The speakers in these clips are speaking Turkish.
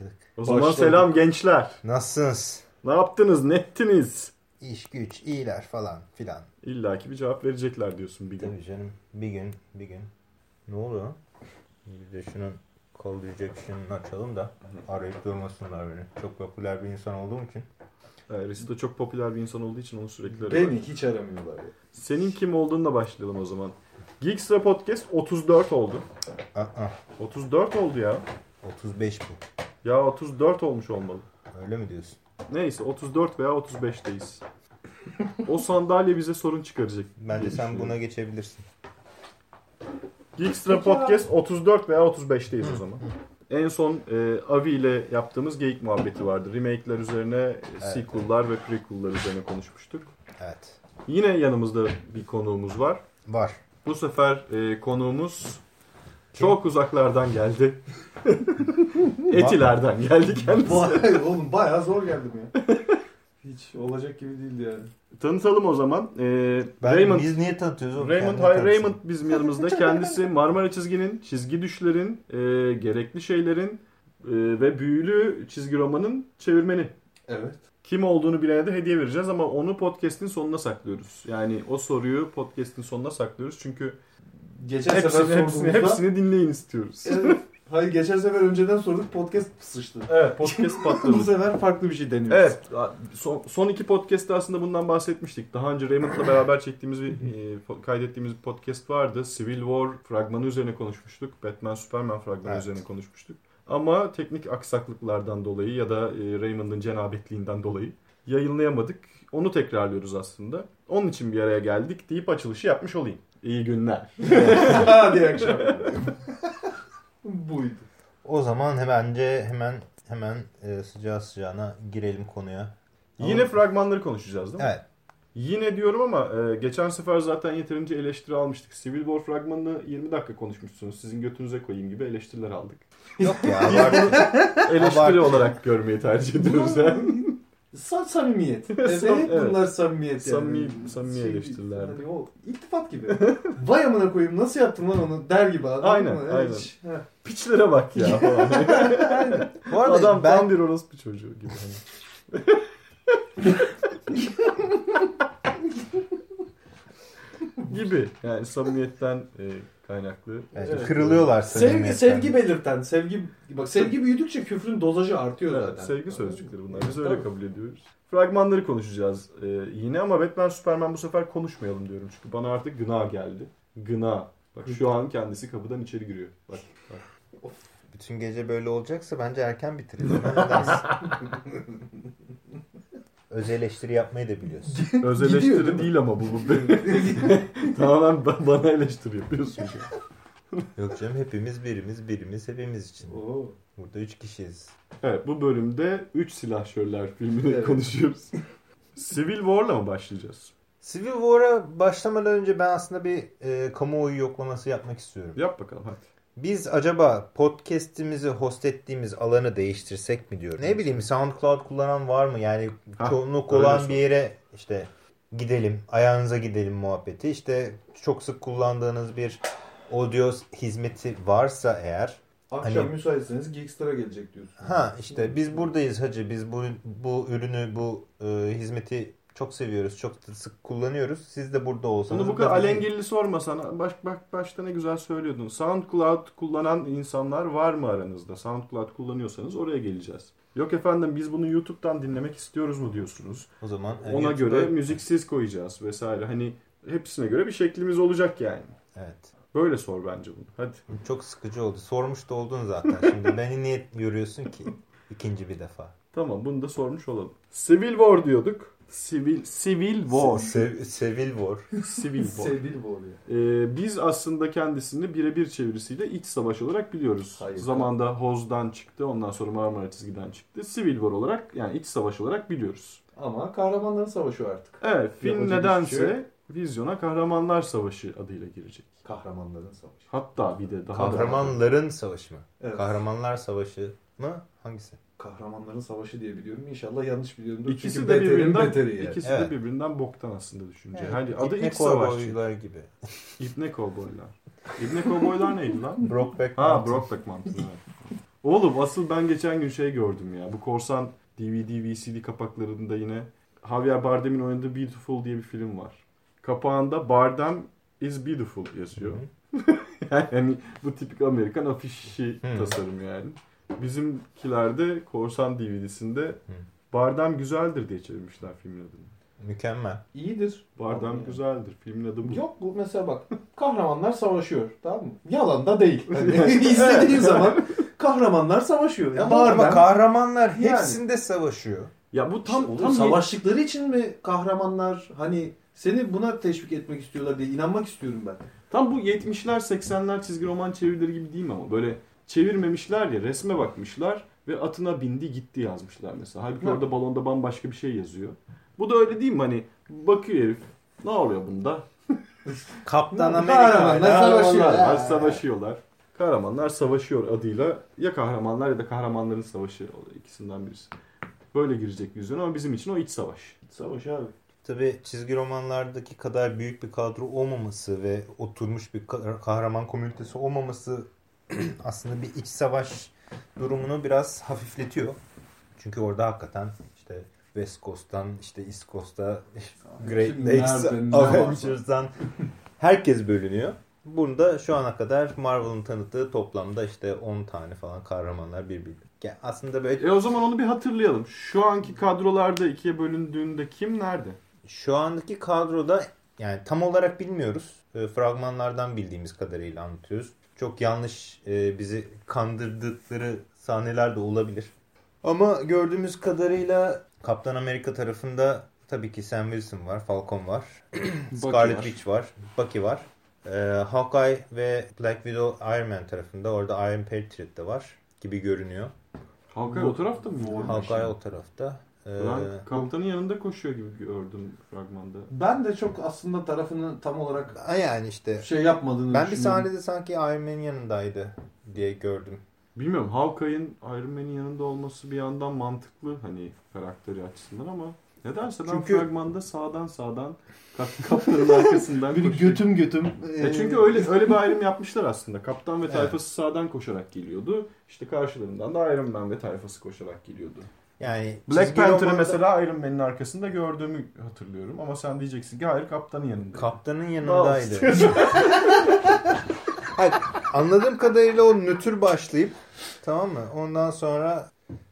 Başladık. O zaman Başladık. selam gençler. Nasılsınız? Ne yaptınız? Ne ettiniz? İş güç, iyiler falan filan. İlla ki bir cevap verecekler diyorsun bir gün. Tabii canım bir gün bir gün. Ne oluyor? Bir de şunun call rejection'ını açalım da arayıp durmasınlar beni. Çok popüler bir insan olduğum için. Evet, Resul de çok popüler bir insan olduğu için onu sürekli arıyor. Beni hiç aramıyorlar ya. Senin kim olduğunla başlayalım o zaman. Geekstra Podcast 34 oldu. Aa, 34 oldu ya. 35 bu. Ya 34 olmuş olmalı. Öyle mi diyorsun? Neyse 34 veya 35'teyiz. o sandalye bize sorun çıkaracak. Bence sen buna geçebilirsin. Geekstra Podcast 34 veya 35'teyiz o zaman. En son e, Avi ile yaptığımız geyik muhabbeti vardı. Remake'ler üzerine, e, sequel'lar ve prequel'lar üzerine konuşmuştuk. Evet. Yine yanımızda bir konuğumuz var. Var. Bu sefer e, konuğumuz çok uzaklardan geldi. Etilerden geldi kendisi. Vay oğlum bayağı zor geldim ya. Hiç olacak gibi değildi yani. Tanıtalım o zaman. E, Ben, Raymond Biz niye tanıtıyoruz oğlum? Raymond, Kendini tanıtsın. Raymond bizim yanımızda. Kendisi Marmara Çizgi'nin, çizgi düşlerin, e, gerekli şeylerin e, ve büyülü çizgi romanın çevirmeni. Evet. Kim olduğunu bilene de hediye vereceğiz ama onu podcast'in sonuna saklıyoruz. Yani o soruyu podcast'in sonuna saklıyoruz çünkü Geçen hepsini, sefer hepsini, sorduğumuzda... hepsini dinleyin istiyoruz. Evet. Hayır geçen sefer önceden sorduk podcast sıçtı. Evet, podcast Bu patladı. sefer farklı bir şey deniyoruz. Evet, son, son iki podcast'te aslında bundan bahsetmiştik. Daha önce Raymond'la beraber çektiğimiz bir, e, kaydettiğimiz bir podcast vardı. Civil War fragmanı üzerine konuşmuştuk. Batman Superman fragmanı Evet. üzerine konuşmuştuk. Ama teknik aksaklıklardan dolayı ya da e, Raymond'ın cenabetliğinden dolayı yayınlayamadık. Onu tekrarlıyoruz aslında. Onun için bir araya geldik deyip açılışı yapmış olayım. İyi günler. Hadi akşam. Buydu. O zaman bence hemen hemen e, sıcağı sıcağına girelim konuya. Yine fragmanları konuşacağız değil mi? Evet. Yine diyorum ama e, geçen sefer zaten yeterince eleştiri almıştık. Civil War fragmanını 20 dakika konuşmuşsunuz. Sizin götünüze koyayım gibi eleştiriler aldık. Yok ya. Eleştiri olarak görmeyi tercih ediyoruz. yani. Sa samimiyet. Evet, Sam- evet. bunlar samimiyet yani. Samimi- samimi Şey, eleştirilerdi. Hani o iltifat gibi. Vay amına koyayım nasıl yaptın lan onu der gibi adam. Aynen, aynen. Heh. Piçlere bak ya falan. Bu arada Adam ben tam bir orospu çocuğu gibi. Hani. gibi. Yani samimiyetten e, kaynaklı. bence Evet. kırılıyorlar Sevgi, sevgi belirten, sevgi bak sevgi büyüdükçe küfrün dozajı artıyor Evet, zaten. sevgi sözcükleri bunlar. Biz öyle kabul ediyoruz. Fragmanları konuşacağız ee, yine ama Batman Superman bu sefer konuşmayalım diyorum. Çünkü bana artık gına geldi. Gına. Bak şu an kendisi kapıdan içeri giriyor. Bak, bak. Bütün gece böyle olacaksa bence erken bitirelim. Öz eleştiri yapmayı da biliyorsun. Öz Gidiyor, eleştiri değil değil ama bu. bu. Tamamen ba- bana eleştiri yapıyorsun. şu. Yok canım hepimiz birimiz birimiz hepimiz için. Oo. Burada üç kişiyiz. Evet bu bölümde 3 silahşörler filmini Evet. konuşuyoruz. Civil War'la mı başlayacağız? Civil War'a başlamadan önce ben aslında bir e, kamuoyu yoklaması yapmak istiyorum. Yap bakalım hadi. Biz acaba podcast'imizi host ettiğimiz alanı değiştirsek mi diyorum. Ne bileyim SoundCloud kullanan var mı? Yani Hah, çoğunluk olan bir yere işte gidelim, ayağınıza gidelim muhabbeti. İşte çok sık kullandığınız bir audio hizmeti varsa eğer Akşam Hani- müsaitseniz Geekstar'a gelecek diyorsun. Ha işte biz buradayız hacı. Biz bu bu ürünü, bu e, hizmeti çok seviyoruz. Çok sık kullanıyoruz. Siz de burada olsanız. Bunu bu kadar alengirli sormasana. Baş, bak başta ne güzel söylüyordun. SoundCloud kullanan insanlar var mı aranızda? SoundCloud kullanıyorsanız oraya geleceğiz. Yok efendim biz bunu YouTube'dan dinlemek istiyoruz mu diyorsunuz. O zaman e, Ona YouTube'a- göre müziksiz koyacağız vesaire. Hani hepsine göre bir şeklimiz olacak yani. Evet. Böyle sor bence bunu. Hadi. Çok sıkıcı oldu. Sormuş da oldun zaten. Şimdi beni niye yoruyorsun ki? İkinci bir defa. Tamam bunu da sormuş olalım. Civil War diyorduk. Civil, Civil War. Se- Sevil War. Civil War. Sevgili bu oluyor. Ee, biz aslında kendisini birebir çevirisiyle iç savaş olarak biliyoruz. Hayır. Zamanda Hoz'dan çıktı, ondan sonra Marmara çizgiden çıktı. Civil War olarak yani iç savaş olarak biliyoruz. Ama kahramanların savaşı artık. Evet, film hiçbir nedense yok. vizyona Kahramanlar Savaşı adıyla girecek. Kahramanların savaşı. Hatta bir de daha da Kahramanların savaşı mı? Evet. Kahramanlar savaşı mı? Hangisi? Kahramanların savaşı diye biliyorum. İnşallah yanlış biliyorumdur. İkisi Çünkü de birbirinden beteri yani. ikisi Evet. de birbirinden boktan aslında düşünce. Evet, Hani adı İbne. Kovboylar gibi. İbne Kovboylar. İbne Kovboylar neydi lan? Brokeback ha. Brokeback Mountain. evet. Oğlum asıl ben geçen gün şey gördüm ya. Bu korsan DVD, VCD kapaklarında yine Javier Bardem'in oynadığı Beautiful diye bir film var. Kapağında Bardem is beautiful yazıyor. yani bu tipik Amerikan afişi tasarım yani. Bizimkilerde korsan DVD'sinde Bardem güzeldir diye çevirmişler filmin adını. Mükemmel. İyidir. Bardem Ama- güzeldir. Filmin adı bu. Yok bu mesela bak kahramanlar savaşıyor tamam mı? Yalan da değil. Hani izlediğin zaman kahramanlar savaşıyor. Ya Ama, Bardem- kahramanlar Yani. hepsinde savaşıyor. Ya bu tam Oğlum, tam savaştıkları için mi kahramanlar hani seni buna teşvik etmek istiyorlar diye inanmak istiyorum ben. Tam bu 70'ler 80'ler çizgi roman çevirileri gibi değil mi ama böyle çevirmemişler ya resme bakmışlar ve atına bindi gitti yazmışlar mesela. Halbuki Hı. orada balonda bambaşka bir şey yazıyor. Bu da öyle değil mi hani bakıyor herif ne oluyor bunda? Kaptan Amerika. Kahramanlar savaşıyorlar. Kahramanlar savaşıyor adıyla ya kahramanlar ya da kahramanların savaşı o da ikisinden birisi. Böyle girecek vizyona ama bizim için o iç savaş. Savaş abi. Tabii çizgi romanlardaki kadar büyük bir kadro olmaması ve oturmuş bir ka- kahraman komünitesi olmaması aslında bir iç savaş durumunu biraz hafifletiyor. Çünkü orada hakikaten işte West Coast'tan işte East Coast'a Great Lakes. Avengers'dan herkes bölünüyor. Bunda şu ana kadar Marvel'ın tanıttığı toplamda işte 10 tane falan kahramanlar birbirine. Yani aslında böyle E o zaman onu bir hatırlayalım. Şu anki kadrolarda ikiye bölündüğünde kim nerede? Şu andaki kadroda yani tam olarak bilmiyoruz. E, fragmanlardan bildiğimiz kadarıyla anlatıyoruz. Çok yanlış e, bizi kandırdıkları sahneler de olabilir. Ama gördüğümüz kadarıyla Kaptan Amerika tarafında tabii ki Sam Wilson var, Falcon var, Scarlet. Witch var, Bucky var. E, Hawkeye ve Black Widow Iron Man tarafında orada Iron Patriot de var gibi görünüyor. Hawkeye Bu- o tarafta mı? bu- Hawkeye o tarafta. E, Ben kaptanın yanında koşuyor gibi gördüm fragmanda. Ben de çok aslında tarafını tam olarak yani işte şey yapmadığını Ben bir sahnede sanki Iron Man'in yanındaydı diye gördüm. Bilmiyorum Hawkeye'in Iron Man'in yanında olması bir yandan mantıklı hani karakteri açısından ama nedense ben Çünkü- fragmanda sağdan sağdan kap- kaptanın arkasından bir koşuyor. götüm götüm. E çünkü öyle öyle bir ayrım yapmışlar aslında. Kaptan ve Evet. tayfası sağdan koşarak geliyordu. İşte karşılarından da Iron Man ve tayfası koşarak geliyordu. Yani Black Panther'ı romanda mesela Iron Man'in arkasında gördüğümü hatırlıyorum. Ama sen diyeceksin ki hayır kaptanın yanında. kaptanın yanındaydı. Hayır, anladığım kadarıyla o nötr başlayıp tamam mı? Ondan sonra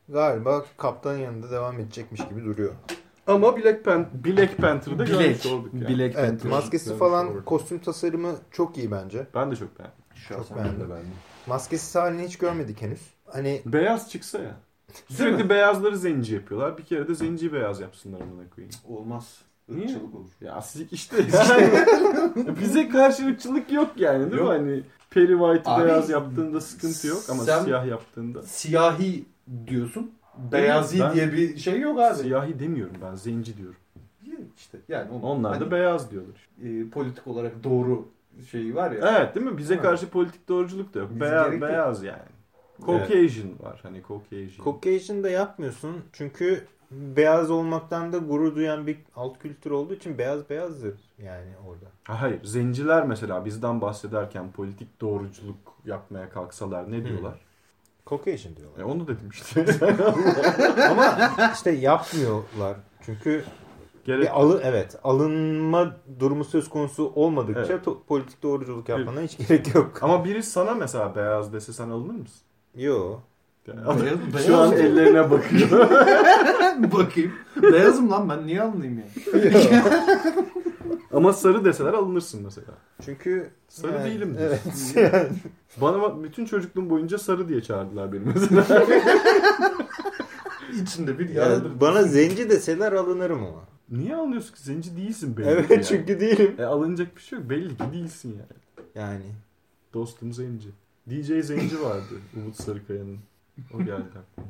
galiba kaptanın yanında devam edecekmiş gibi duruyor. Ama Black, Pan Black Panther'ı da görmüş olduk yani. Evet, Panther. maskesi Görmüş falan, olduk. kostüm tasarımı çok iyi bence. Ben de çok beğendim. Çok beğendim. Maskesiz halini hiç görmedik henüz. Hani Beyaz çıksa ya. Sürekli beyazları zenci yapıyorlar. Bir kere de zenci beyaz yapsınlar amına koyayım. Olmaz. Irkçılık olur. Ya sik işte. Bize karşı ırkçılık yok yani değil Yok. mi? Hani Perry White'ı beyaz yaptığında sıkıntı yok ama sen- siyah yaptığında. Siyahi diyorsun. Beyazi Ben- diye bir şey yok abi. Siyahi demiyorum ben zenci diyorum. İşte yani Onlar da hani, beyaz diyorlar. e, politik olarak doğru şeyi var ya. Evet değil mi? Bize Evet. karşı politik doğruculuk da yok. Beyaz, beyaz yani. Caucasian var hani Caucasian. Caucasian da yapmıyorsun. Çünkü beyaz olmaktan da gurur duyan bir alt kültür olduğu için beyaz beyazdır yani orada. Ha, hayır. Zenciler mesela bizden bahsederken politik doğruculuk yapmaya kalksalar ne diyorlar? Caucasian diyorlar. E, onu dedim işte. Ama işte yapmıyorlar. Çünkü Gerek bir alı evet alınma durumu söz konusu olmadıkça Evet. politik doğruculuk yapmana hiç gerek yok. Ama biri sana mesela beyaz dese sen alınır mısın? Yo. Beyaz, beyaz Şu an mı? ellerine bakıyor. Bakayım. Beyazım lan ben niye anlayayım ya? Ama sarı deseler alınırsın mesela. Çünkü Sarı yani, değilim Evet. diyorsun. Bana bak, bütün çocukluğum boyunca sarı diye çağırdılar beni mesela. İçinde bir Yani bana zenci deseler alınırım ama. Niye alıyorsun ki? Zenci değilsin belli Evet yani. çünkü değilim. E, alınacak bir şey yok. Belli ki değilsin yani. Yani. Dostum Zenci. DJ Zenci vardı Umut Sarıkaya'nın. O geldi aklıma.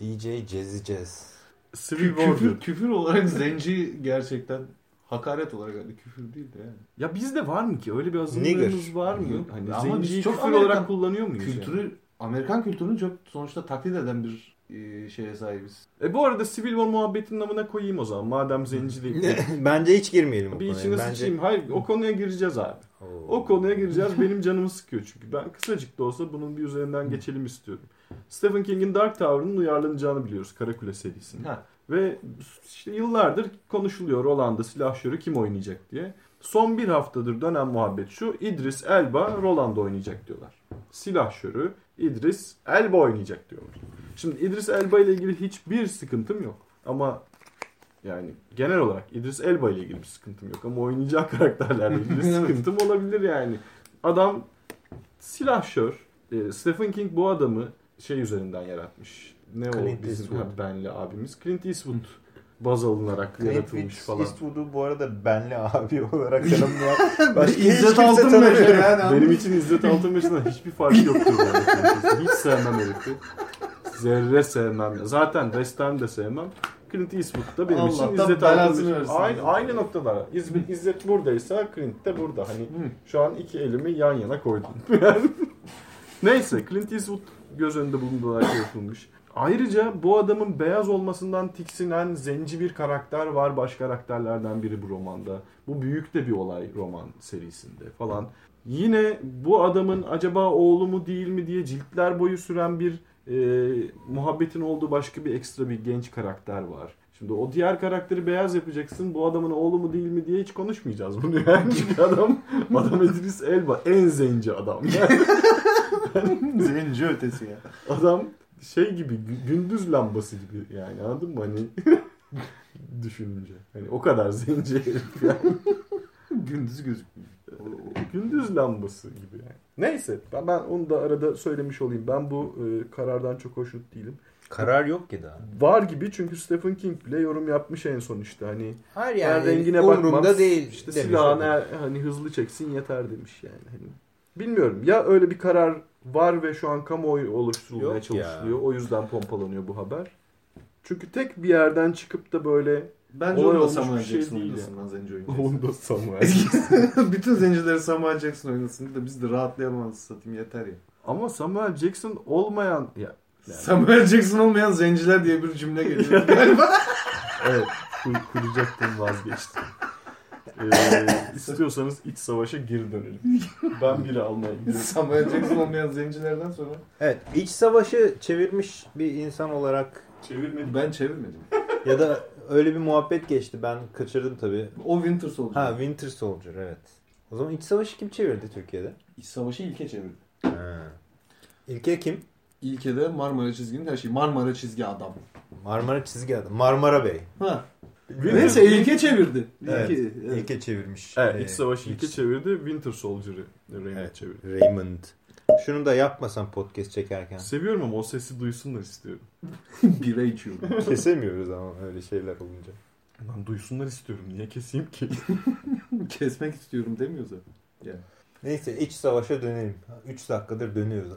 DJ Jazzy Jazz. Civil Kü- War küfür, küfür olarak zenci gerçekten hakaret olarak hani küfür değil de yani. Ya bizde var mı ki? Öyle bir azınlığımız var mı? Yok. Hani Ama biz zenciyi çok küfür Amerikan olarak kullanıyor muyuz? yani? Kültürü Amerikan kültürünü çok sonuçta taklit eden bir e, şeye sahibiz. E bu arada Civil War muhabbetinin namına koyayım o zaman. Madem zenci değil. Bence hiç girmeyelim o bir konuya. içine Bence... sıçayım. Hayır o konuya gireceğiz abi. Oo. O konuya gireceğiz. Benim canımı sıkıyor çünkü. Ben kısacık da olsa bunun bir üzerinden geçelim istiyorum. Stephen King'in Dark Tower'ın uyarlanacağını biliyoruz. Karakule serisinin. Ha. Ve işte yıllardır konuşuluyor Roland'da silahşörü kim oynayacak diye. Son bir haftadır dönen muhabbet şu. İdris Elba Roland oynayacak diyorlar. Silahşörü İdris Elba oynayacak diyorlar. Şimdi İdris Elba ile ilgili hiçbir sıkıntım yok. Ama yani genel olarak İdris Elba ile ilgili bir sıkıntım yok. Ama oynayacağı karakterlerle ilgili sıkıntım olabilir yani. Adam silahşör. E, Stephen King bu adamı şey üzerinden yaratmış. Ne o Clint bizim Eastwood. Benli abimiz? Clint Eastwood baz alınarak Clint yaratılmış falan. Eastwood'u bu arada benli abi olarak tanımlayan başka İzzet Altınmeşe yani. Benim için İzzet Altınmeş'ten hiçbir fark yoktur. Hiç sevmem herifi. Zerre sevmem. Zaten West Ham de sevmem. Clint Eastwood da benim için İzzet versin. Aynı, aynı noktalar. İzzet, İzzet buradaysa Clint de burada. Hani şu an iki elimi yan yana koydum. Neyse Clint Eastwood göz önünde bulundurarak yapılmış. Ayrıca bu adamın beyaz olmasından tiksinen zenci bir karakter var. Baş karakterlerden biri bu romanda. Bu büyük de bir olay roman serisinde falan. Yine bu adamın acaba oğlu mu değil mi diye ciltler boyu süren bir e, muhabbetin olduğu başka bir ekstra bir genç karakter var. Şimdi o diğer karakteri beyaz yapacaksın. Bu adamın oğlu mu değil mi diye hiç konuşmayacağız bunu yani. Çünkü adam, adam İdris Elba en zenci adam. Yani Zenci ötesi ya. adam şey gibi gü- gündüz lambası gibi yani anladın mı hani düşününce. Hani o kadar zenci herif yani. Gündüz gözükmüyor. Gündüz lambası gibi yani. Neyse ben, ben onu da arada söylemiş olayım. Ben bu e, karardan çok hoşnut değilim. Karar yok ki daha. Var gibi çünkü Stephen King bile yorum yapmış en son işte hani Hayır yani rengine bakmam değil. işte silahını er- hani hızlı çeksin yeter demiş yani. Hani bilmiyorum ya öyle bir karar var ve şu an kamuoyu oluşturulmaya Yok ya. çalışılıyor. O yüzden pompalanıyor bu haber. Çünkü tek bir yerden çıkıp da böyle Bence Olay onu da Samuel şey Jackson oynasın lan zenci oyuncu. onda Samuel. Bütün zencileri Samuel Jackson oynasın da biz de rahatlayamaz satayım yeter ya. Ama Samuel Jackson olmayan ya yani, Samuel Jackson olmayan zenciler diye bir cümle geliyor galiba. evet kur- kuracaktım vazgeçtim. Ee, istiyorsanız iç savaşa geri dönelim. Ben biri almaya gidiyorum. Samuel Jackson olmayan zencilerden sonra. Evet iç savaşı çevirmiş bir insan olarak Çevirmedim. Ben çevirmedim. ya da öyle bir muhabbet geçti ben kaçırdım tabii. O Winter Soldier. Ha Winter Soldier evet. O zaman iç savaşı kim çevirdi Türkiye'de? İç Savaşı ilke çevirdi. Ha. İlke kim? İlkede Marmara çizginin her şeyi. Marmara çizgi adam. Marmara çizgi adam. Marmara Bey. Ha. Neyse ilke çevirdi. Evet. İlke, evet. İlke çevirmiş. Evet, iç savaşı ilke iç- çevirdi. Winter Soldier'ı Raymond Evet. çevirdi. Raymond. Şunu da yapmasam podcast çekerken. Seviyorum ama o sesi duysunlar istiyorum. Bira içiyorum. Kesemiyoruz ama öyle şeyler olunca. Lan duysunlar istiyorum. Niye keseyim ki? Kesmek istiyorum demiyoruz ya. Neyse iç savaşa dönelim. 3 dakikadır dönüyoruz.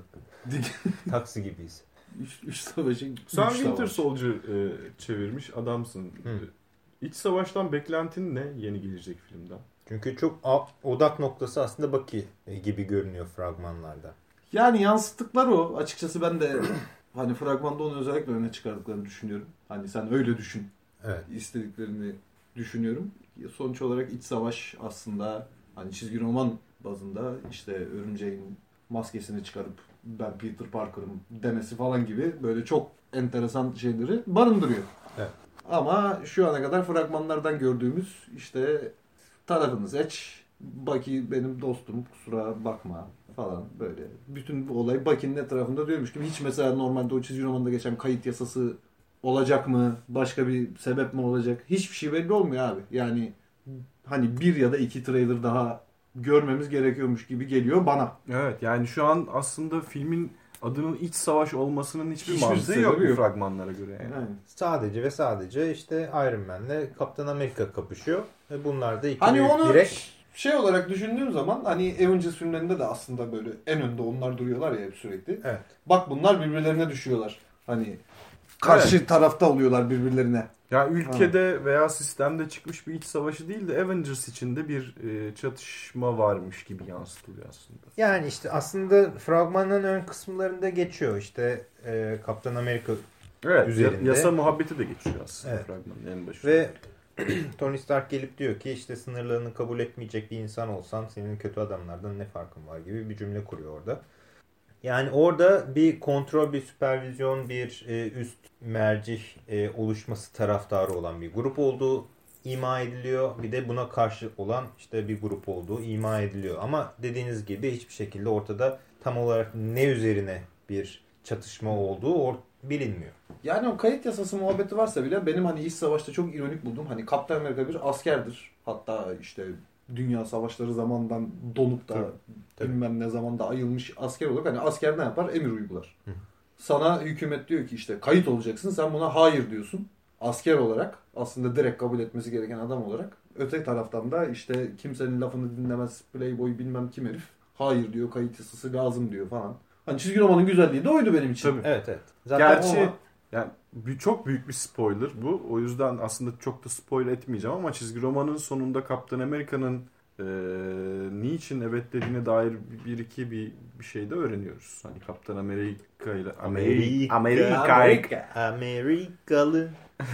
Taksi gibiyiz. Üç, üç savaşı. Sen üç Winter savaş. Soldier e, çevirmiş adamsın. Hı. E, İç savaştan beklentin ne yeni gelecek filmden? Çünkü çok a- odak noktası aslında Bucky gibi görünüyor fragmanlarda. Yani yansıttıklar o. Açıkçası ben de hani fragmanda onu özellikle öne çıkardıklarını düşünüyorum. Hani sen öyle düşün. Evet. istediklerini düşünüyorum. Sonuç olarak iç savaş aslında hani çizgi roman bazında işte örümceğin maskesini çıkarıp ben Peter Parker'ım demesi falan gibi böyle çok enteresan şeyleri barındırıyor. Evet. Ama şu ana kadar fragmanlardan gördüğümüz işte tarafını seç, Baki benim dostum kusura bakma falan böyle. Bütün bu olay Baki'nin etrafında dönmüş gibi. Hiç mesela normalde o çizgi romanda geçen kayıt yasası olacak mı? Başka bir sebep mi olacak? Hiçbir şey belli olmuyor abi. Yani hani bir ya da iki trailer daha görmemiz gerekiyormuş gibi geliyor bana. Evet yani şu an aslında filmin adının iç savaş olmasının hiçbir, Hiçbir mantığı yok bu fragmanlara göre yani. Yani. Sadece ve sadece işte Iron Man'le Kaptan Amerika kapışıyor. Ve bunlar da iki Hani büyük onu direkt şey olarak düşündüğüm zaman hani Avengers filmlerinde de aslında böyle en önde onlar duruyorlar ya hep sürekli. Evet. Bak bunlar birbirlerine düşüyorlar. Hani karşı tarafta oluyorlar birbirlerine. Ya ülkede veya sistemde çıkmış bir iç savaşı değil de Avengers içinde bir e, çatışma varmış gibi yansıtılıyor aslında. Yani işte aslında fragmanın ön kısımlarında geçiyor. İşte e, Kaptan Amerika Evet, üzerinde. Yasa muhabbeti de geçiyor aslında Evet. fragmanın en başında. Ve Tony Stark gelip diyor ki işte sınırlarını kabul etmeyecek bir insan olsam senin kötü adamlardan ne farkın var gibi bir cümle kuruyor orada. Yani orada bir kontrol, bir süpervizyon, bir e, üst mercih e, oluşması taraftarı olan bir grup olduğu ima ediliyor. Bir de buna karşı olan işte bir grup olduğu ima ediliyor. Ama dediğiniz gibi hiçbir şekilde ortada tam olarak ne üzerine bir çatışma olduğu bilinmiyor. Yani o kayıt yasası muhabbeti varsa bile benim hani iç savaşta çok ironik buldum. Hani Kaptan Amerika bir askerdir. Hatta işte dünya savaşları zamandan donup da Tabii. bilmem ne zamanda ayılmış asker olarak hani asker ne yapar? Emir uygular. Sana hükümet diyor ki işte kayıt olacaksın sen buna hayır diyorsun. Asker olarak aslında direkt kabul etmesi gereken adam olarak. Öte taraftan da işte kimsenin lafını dinlemez playboy bilmem kim herif. Hayır diyor kayıt yasası lazım diyor falan. Hani çizgi romanın güzelliği de oydu benim için. Tabii. Evet evet. Zaten Gerçi o- yani bir- çok büyük bir spoiler bu. O yüzden aslında çok da spoiler etmeyeceğim ama çizgi romanın sonunda Kaptan Amerika'nın e, niçin evet dediğine dair bir, iki bir, bir şey de öğreniyoruz. Hani Kaptan Amerika ile Amerika. Amerika, Amerikalı.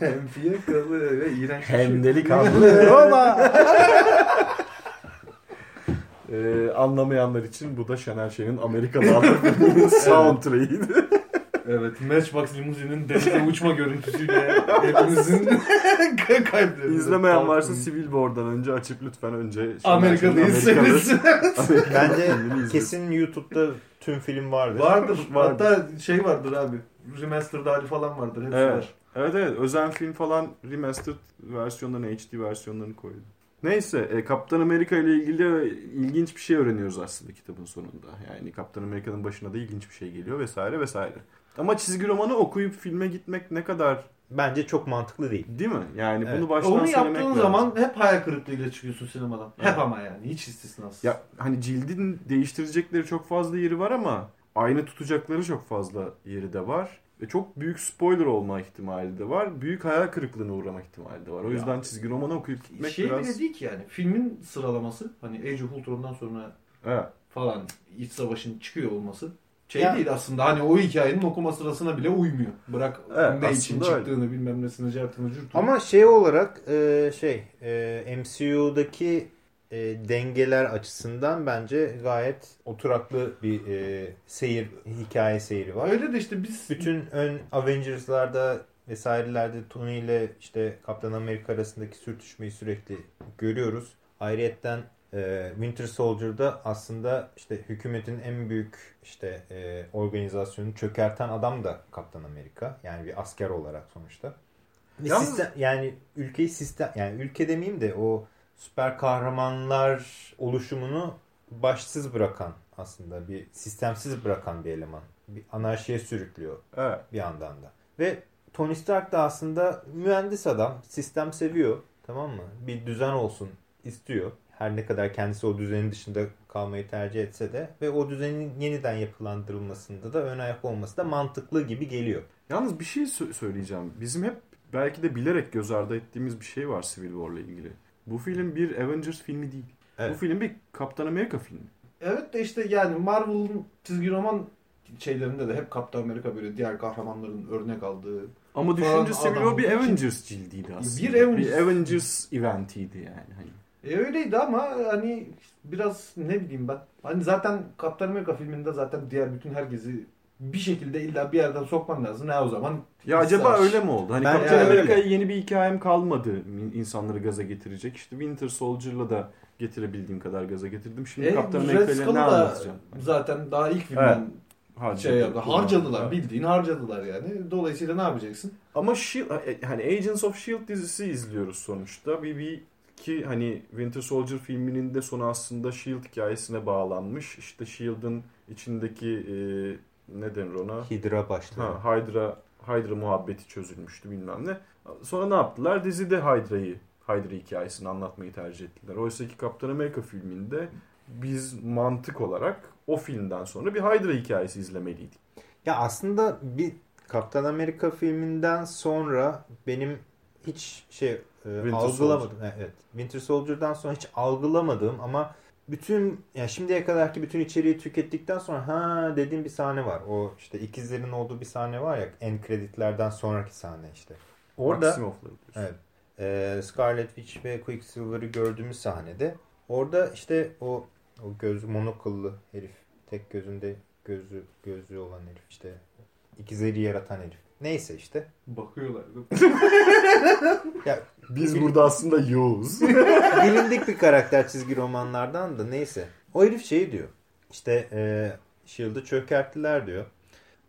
Hem fiyakalı ve iğrenç şey. hem delikanlı Roma. Ee, anlamayanlar için bu da Şener Şen'in Amerika'da adlı filminin soundtrack'iydi. Evet, Matchbox limuzinin denize uçma görüntüsüyle hepimizin kalplerinde. İzlemeyen varsa Civil War'dan önce açıp lütfen önce seniz. Amerikalı Bence kesin YouTube'da tüm film vardır. vardır. Vardır. Hatta şey vardır abi. Remastered hali falan vardır. Hepsi Evet. var. Evet evet özel film falan remastered versiyonlarını HD versiyonlarını koydu. Neyse e, Kaptan Amerika ile ilgili ilginç bir şey öğreniyoruz aslında kitabın sonunda. Yani Kaptan Amerika'nın başına da ilginç bir şey geliyor vesaire vesaire. Ama çizgi romanı okuyup filme gitmek ne kadar Bence çok mantıklı değil. değil mi? Yani Evet. bunu baştan Onu yaptığın lazım. zaman hep hayal kırıklığıyla çıkıyorsun sinemadan. Evet. Hep ama yani. Hiç istisnasız. Ya hani cildin değiştirecekleri çok fazla yeri var ama aynı tutacakları çok fazla yeri de var. Ve çok büyük spoiler olma ihtimali de var. Büyük hayal kırıklığına uğrama ihtimali de var. O Ya. yüzden çizgi romanı okuyup gitmek şey biraz... bile değil ki yani. Filmin sıralaması hani Age of Ultron'dan sonra Evet. falan iç savaşın çıkıyor olması şey Ya- değil aslında. Hani o hikayenin okuma sırasına bile uymuyor. Bırak Evet, ne için öyle. çıktığını bilmem nesini cartını cürtünü. Ama şey olarak e, şey e, MCU'daki e, dengeler açısından bence gayet oturaklı bir e, seyir hikaye seyri var. Öyle de işte biz Bütün ön Avengers'larda vesairelerde Tony ile işte Kaptan Amerika arasındaki sürtüşmeyi sürekli görüyoruz. Ayrıyetten e, Winter Soldier'da aslında işte hükümetin en büyük işte e, organizasyonu çökerten adam da Kaptan Amerika. Yani bir asker olarak sonuçta. Ve Yalnız- sistem, yani ülkeyi sistem yani ülke demeyeyim de o süper kahramanlar oluşumunu başsız bırakan aslında bir sistemsiz bırakan bir eleman. Bir anarşiye sürüklüyor Evet. bir yandan da. Ve Tony Stark da aslında mühendis adam. Sistem seviyor. Tamam mı? Bir düzen olsun istiyor. Her ne kadar kendisi o düzenin dışında kalmayı tercih etse de ve o düzenin yeniden yapılandırılmasında da ön ayak olması da mantıklı gibi geliyor. Yalnız bir şey sö- söyleyeceğim. Bizim hep belki de bilerek göz ardı ettiğimiz bir şey var Civil War'la ilgili. Bu film bir Avengers filmi değil. Evet. Bu film bir Kaptan Amerika filmi. evet de işte yani Marvel'ın çizgi roman şeylerinde de hep Kaptan Amerika böyle diğer kahramanların örnek aldığı Ama düşünce Civil bir Avengers cildiydi aslında. Bir Avengers. bir Avengers eventiydi yani. Hani. E öyleydi ama hani biraz ne bileyim ben. Hani zaten Kaptan Amerika filminde zaten diğer bütün herkesi bir şekilde illa bir yerden sokman lazım. Ne o zaman? Ya acaba Savaş. öyle mi oldu? Hani Ben- Kaptan Yani Amerika'ya yeni bir hikayem kalmadı insanları gaza getirecek. İşte Winter Soldier'la da getirebildiğim kadar gaza getirdim. Şimdi E, Kaptan Red Amerika ile Skull'u ne anlatacağım? Zaten daha ilk filmden Harcadı, şey yaptı. Harcadılar. Evet. Bildiğin harcadılar yani. Dolayısıyla ne yapacaksın? Ama Shield, hani Agents of Shield dizisi izliyoruz sonuçta. Bir, bir ki hani Winter Soldier filminin de sonu aslında Shield hikayesine bağlanmış. İşte Shield'ın içindeki e, ne denir ona? Hydra başlıyor. Ha, Hydra Hydra muhabbeti çözülmüştü bilmem ne. Sonra ne yaptılar? Dizide Hydra'yı Hydra hikayesini anlatmayı tercih ettiler. Oysa ki Kaptan Amerika filminde biz mantık olarak o filmden sonra bir Hydra hikayesi izlemeliydik. Ya aslında bir Kaptan Amerika filminden sonra benim hiç şey e, Winter algılamadım. Evet. Winter Soldier'dan sonra hiç algılamadığım ama bütün yani şimdiye kadarki bütün içeriği tükettikten sonra ha dediğim bir sahne var. O işte ikizlerin olduğu bir sahne var ya en kreditlerden sonraki sahne işte. Orada. Evet. Ee, Scarlet Witch ve Quicksilver'ı gördüğümüz sahnede orada işte o o göz monokıllı herif tek gözünde gözü gözü olan herif işte ikizleri yaratan herif. Neyse işte. Bakıyorlar değil mi? Ya Biz burada aslında yoğuz. bilindik bir karakter çizgi romanlardan da neyse. O herif şey diyor. İşte e, Shield'ı çökerttiler diyor.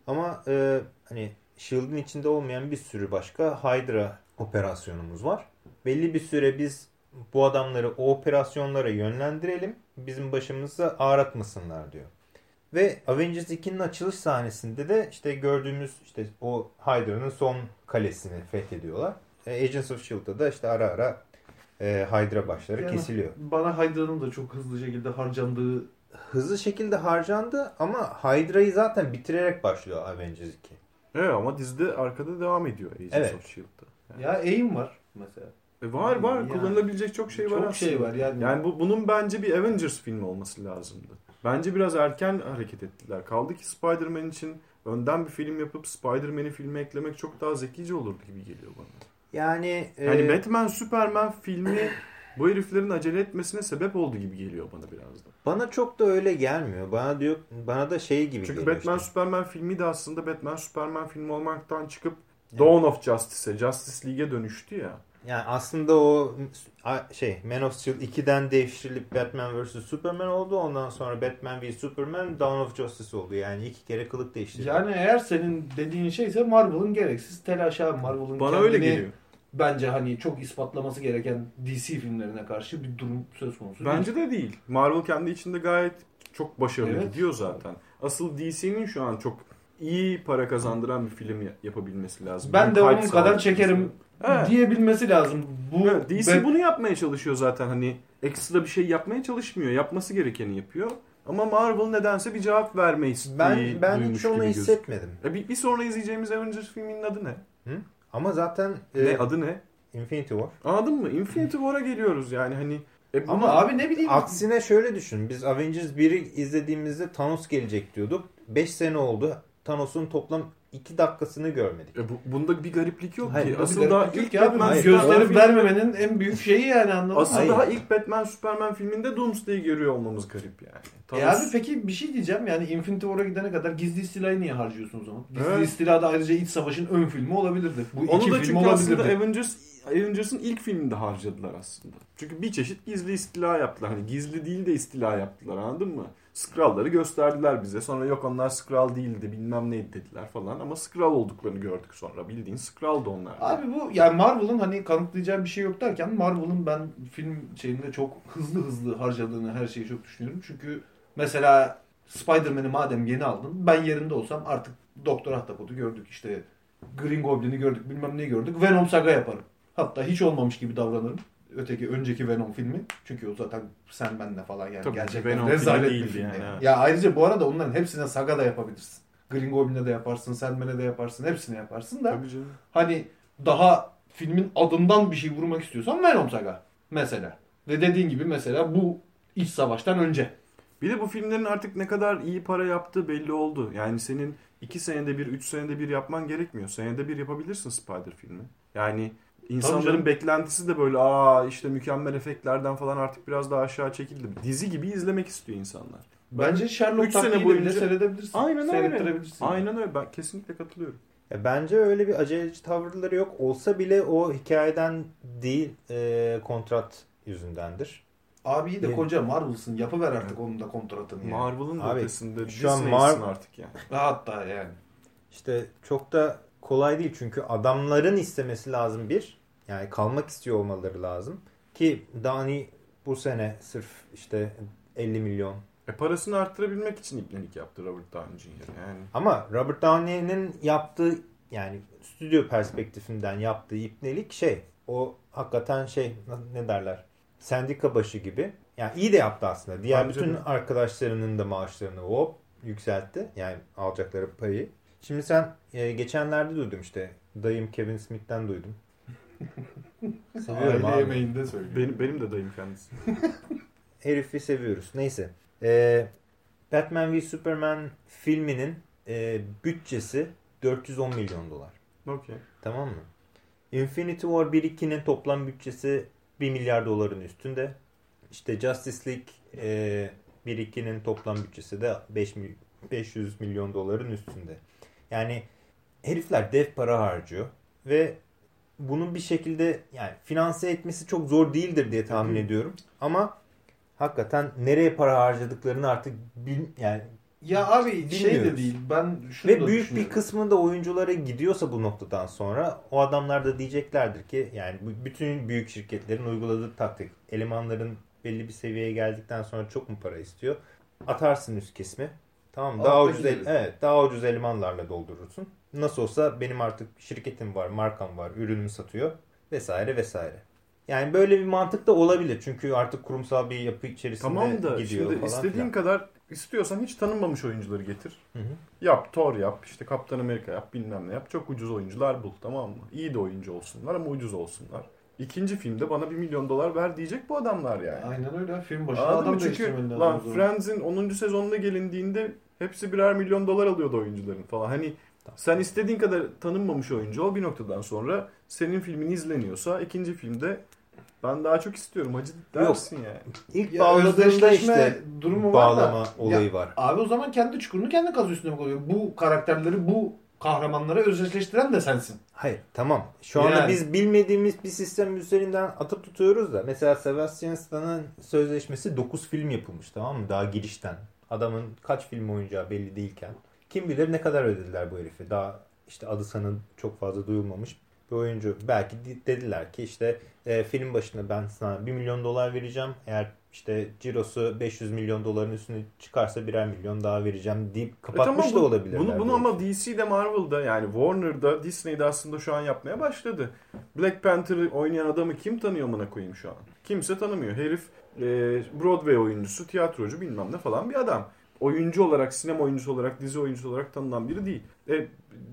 Ama e, hani Shield'ın içinde olmayan bir sürü başka Hydra operasyonumuz var. Belli bir süre biz bu adamları o operasyonlara yönlendirelim. Bizim başımızı ağratmasınlar diyor. Ve Avengers 2'nin açılış sahnesinde de işte gördüğümüz işte o Hydra'nın son kalesini fethediyorlar. E, Agents of S.H.I.E.L.D'da da işte ara ara e, Hydra başları Yani kesiliyor. Bana Hydra'nın da çok hızlı şekilde harcandığı Hızlı şekilde harcandı ama Hydra'yı zaten bitirerek başlıyor Avengers 2. evet ama dizide arkada devam ediyor Agents Evet. of S.H.I.E.L.D'da. ya aim var mesela. E var var Yani- kullanılabilecek çok şey var çok aslında. şey var yani. Yani bu, bunun bence bir Avengers filmi olması lazımdı. Bence biraz erken hareket ettiler. Kaldı ki Spider-Man için önden bir film yapıp Spider-Man'i filme eklemek çok daha zekice olurdu gibi geliyor bana. Yani, Yani e, Batman, Superman filmi bu heriflerin acele etmesine sebep oldu gibi geliyor bana biraz da. bana çok da öyle gelmiyor. Bana diyor bana da şey gibi Çünkü geliyor Batman, işte. Superman filmi de aslında Batman, Superman filmi olmaktan çıkıp Dawn of Justice'e, Justice League'e dönüştü ya. Yani aslında o şey Man of Steel 2'den devşirilip Batman vs Superman oldu. Ondan sonra Batman v Superman Dawn of Justice oldu. Yani iki kere kılık değiştirdi. Yani eğer senin dediğin şeyse Marvel'ın gereksiz telaşı abi. Marvel'ın Bana kendini öyle geliyor. bence hani çok ispatlaması gereken DC filmlerine karşı bir durum söz konusu değil. Bence de değil. Marvel kendi içinde gayet çok başarılı Evet. gidiyor zaten. Asıl DC'nin şu an çok iyi para kazandıran bir film ya- yapabilmesi lazım. Ben de Hype onun kadar çekerim Evet. diyebilmesi lazım. Bu Evet, DC ben- bunu yapmaya çalışıyor zaten. Hani ekstra bir şey yapmaya çalışmıyor. Yapması gerekeni yapıyor. Ama Marvel nedense bir cevap verme isteği ben ben hiç onu hissetmedim. E bir, bir sonra izleyeceğimiz Avengers filminin adı ne? Ama zaten e, Ne adı ne? Infinity War. Anladın mı? Infinity War'a geliyoruz yani hani. E ama buna- abi ne bileyim Aksine şöyle düşün. Biz Avengers 1'i izlediğimizde Thanos gelecek diyorduk. 5 sene oldu. Thanos'un toplam 2 dakikasını görmedik. E bu, bunda bir gariplik yok Hayır, ki. Asıl daha ilk ya. Batman Hayır, Gösterip vermemenin en büyük şeyi yani anladın? Asıl Hayır. daha ilk Batman Superman filminde Doomsday'i görüyor olmamız garip yani. E Thanos- abi peki bir şey diyeceğim yani Infinity War'a gidene kadar gizli istilayı niye harcıyorsun o zaman? Gizli Evet. istila da ayrıca iç savaşın ön filmi olabilirdi. Bu Onu iki da film çünkü aslında olabilirdi. Avengers Avengers'ın ilk filminde harcadılar aslında. Çünkü bir çeşit gizli istila yaptılar. Hani gizli değil de istila yaptılar anladın mı? Skrulları gösterdiler bize. Sonra yok onlar Skrull değildi bilmem neydi dediler falan. Ama Skrull olduklarını gördük sonra. Bildiğin Skrull'dı onlar. Abi bu yani Marvel'ın hani kanıtlayacağı bir şey yok derken Marvel'ın ben film şeyinde çok hızlı hızlı harcadığını her şeyi çok düşünüyorum. Çünkü mesela Spider-Man'i madem yeni aldın ben yerinde olsam artık Doktor Ahtapot'u gördük işte Green Goblin'i gördük bilmem neyi gördük Venom saga yaparım. Hatta hiç olmamış gibi davranırım. Öteki önceki Venom filmi. Çünkü o zaten sen benle falan yani Tabii, gerçekten Venom rezalet bir değildi film. yani, yani. Ya ayrıca bu arada onların hepsine saga da yapabilirsin. Green Goblin'e de yaparsın, Sandman'e de yaparsın, hepsini yaparsın da Tabii canım. hani daha filmin adından bir şey vurmak istiyorsan Venom Saga mesela. Ve dediğin gibi mesela bu iç savaştan önce. Bir de bu filmlerin artık ne kadar iyi para yaptığı belli oldu. Yani senin 2 senede bir, 3 senede bir yapman gerekmiyor. Senede bir yapabilirsin Spider filmi. Yani insanların canım. beklentisi de böyle aa işte mükemmel efektlerden falan artık biraz daha aşağı çekildi. Dizi gibi izlemek istiyor insanlar. Bence Sherlock sene boyunca- bile seyredebilirsin. Aynen öyle. Seyrettirebilirsin. Aynen öyle. Ben kesinlikle katılıyorum. Ya bence öyle bir aceleci tavırları yok. Olsa bile o hikayeden değil e, kontrat yüzündendir. Abi iyi de Evet. koca Marvel'sın. Yapıver artık onun da kontratını yani. Marvel'ın da ötesinde şu an Disney'sin Mar- artık yani. Hatta yani. İşte çok da kolay değil çünkü adamların istemesi lazım bir. Yani kalmak istiyor olmaları lazım. Ki Dani bu sene sırf işte 50 milyon. E parasını arttırabilmek için ipnelik yaptı Robert Downey Jr. Yani. Ama Robert Downey'nin yaptığı yani stüdyo perspektifinden yaptığı ipnelik şey o hakikaten şey ne derler sendika başı gibi. Yani iyi de yaptı aslında. Diğer Bence bütün de. arkadaşlarının da maaşlarını hop yükseltti. Yani alacakları payı. Şimdi sen e, geçenlerde duydum işte dayım Kevin Smith'ten duydum. Seviyorum Aile abi. yemeğinde söylüyor. Benim, benim de dayım kendisi. herifi seviyoruz. Neyse. Ee, Batman v Superman filminin e, bütçesi 410 milyon dolar. Okey. Tamam mı? Infinity War 1-2'nin toplam bütçesi 1 milyar doların üstünde. İşte Justice League e, 1-2'nin toplam bütçesi de 5 mil- 500 milyon doların üstünde. Yani herifler dev para harcıyor ve bunun bir şekilde yani finanse etmesi çok zor değildir diye tahmin Hı. ediyorum. Ama hakikaten nereye para harcadıklarını artık bil, yani Ya abi şey de Bilmiyoruz. değil. Ben şunu ve da büyük bir kısmı da oyunculara gidiyorsa bu noktadan sonra o adamlar da diyeceklerdir ki yani bütün büyük şirketlerin uyguladığı taktik elemanların belli bir seviyeye geldikten sonra çok mu para istiyor? Atarsın üst kesimi. Tamam mı? Daha ucuz el- evet daha ucuz elemanlarla doldurursun. Nasıl olsa benim artık şirketim var, markam var, ürünümü satıyor vesaire vesaire. Yani böyle bir mantık da olabilir. Çünkü artık kurumsal bir yapı içerisinde Tamam da gidiyor şimdi falan istediğin filan. kadar istiyorsan hiç tanınmamış oyuncuları getir. Hı hı. Yap Thor yap, işte Kaptan Amerika yap, bilmem ne yap. Çok ucuz oyuncular bul tamam mı? İyi de oyuncu olsunlar ama ucuz olsunlar. İkinci filmde bana 1 milyon dolar ver diyecek bu adamlar yani. Aynen öyle. Film başına Anladın adam mı? Çünkü lan. Friends'in 10. sezonuna gelindiğinde hepsi birer milyon dolar alıyordu oyuncuların falan. Hani sen istediğin kadar tanınmamış oyuncu ol bir noktadan sonra senin filmin izleniyorsa ikinci filmde ben daha çok istiyorum hacı dersin yani. İlk Ya bağladığında işte durumu var da- bağlama olayı Ya, var. Abi o zaman kendi çukurunu kendi kazı üstüne koyuyor. Bu karakterleri bu kahramanlara özdeşleştiren de sensin. Hayır tamam. Şu anda Yani. biz bilmediğimiz bir sistem üzerinden atıp tutuyoruz da. Mesela Sebastian Stan'ın sözleşmesi 9 film yapılmış tamam mı? Daha girişten. Adamın kaç film oynayacağı belli değilken. Kim bilir ne kadar ödediler bu herifi. Daha işte adı sanın çok fazla duyulmamış bir oyuncu. Belki de- dediler ki işte e, film başına ben sana 1 milyon dolar vereceğim. Eğer işte cirosu 500 milyon doların üstüne çıkarsa birer milyon daha vereceğim deyip E kapatmış tamam, da olabilirler. Bunu, bunu bu ama. DC'de Marvel'da yani Warner'da Disney'de aslında şu an yapmaya başladı. Black Panther'ı oynayan adamı kim tanıyor amına koyayım şu an? Kimse tanımıyor. Herif e, Broadway oyuncusu, tiyatrocu bilmem ne falan bir adam. Oyuncu olarak, sinema oyuncusu olarak, dizi oyuncusu olarak tanınan biri değil. E,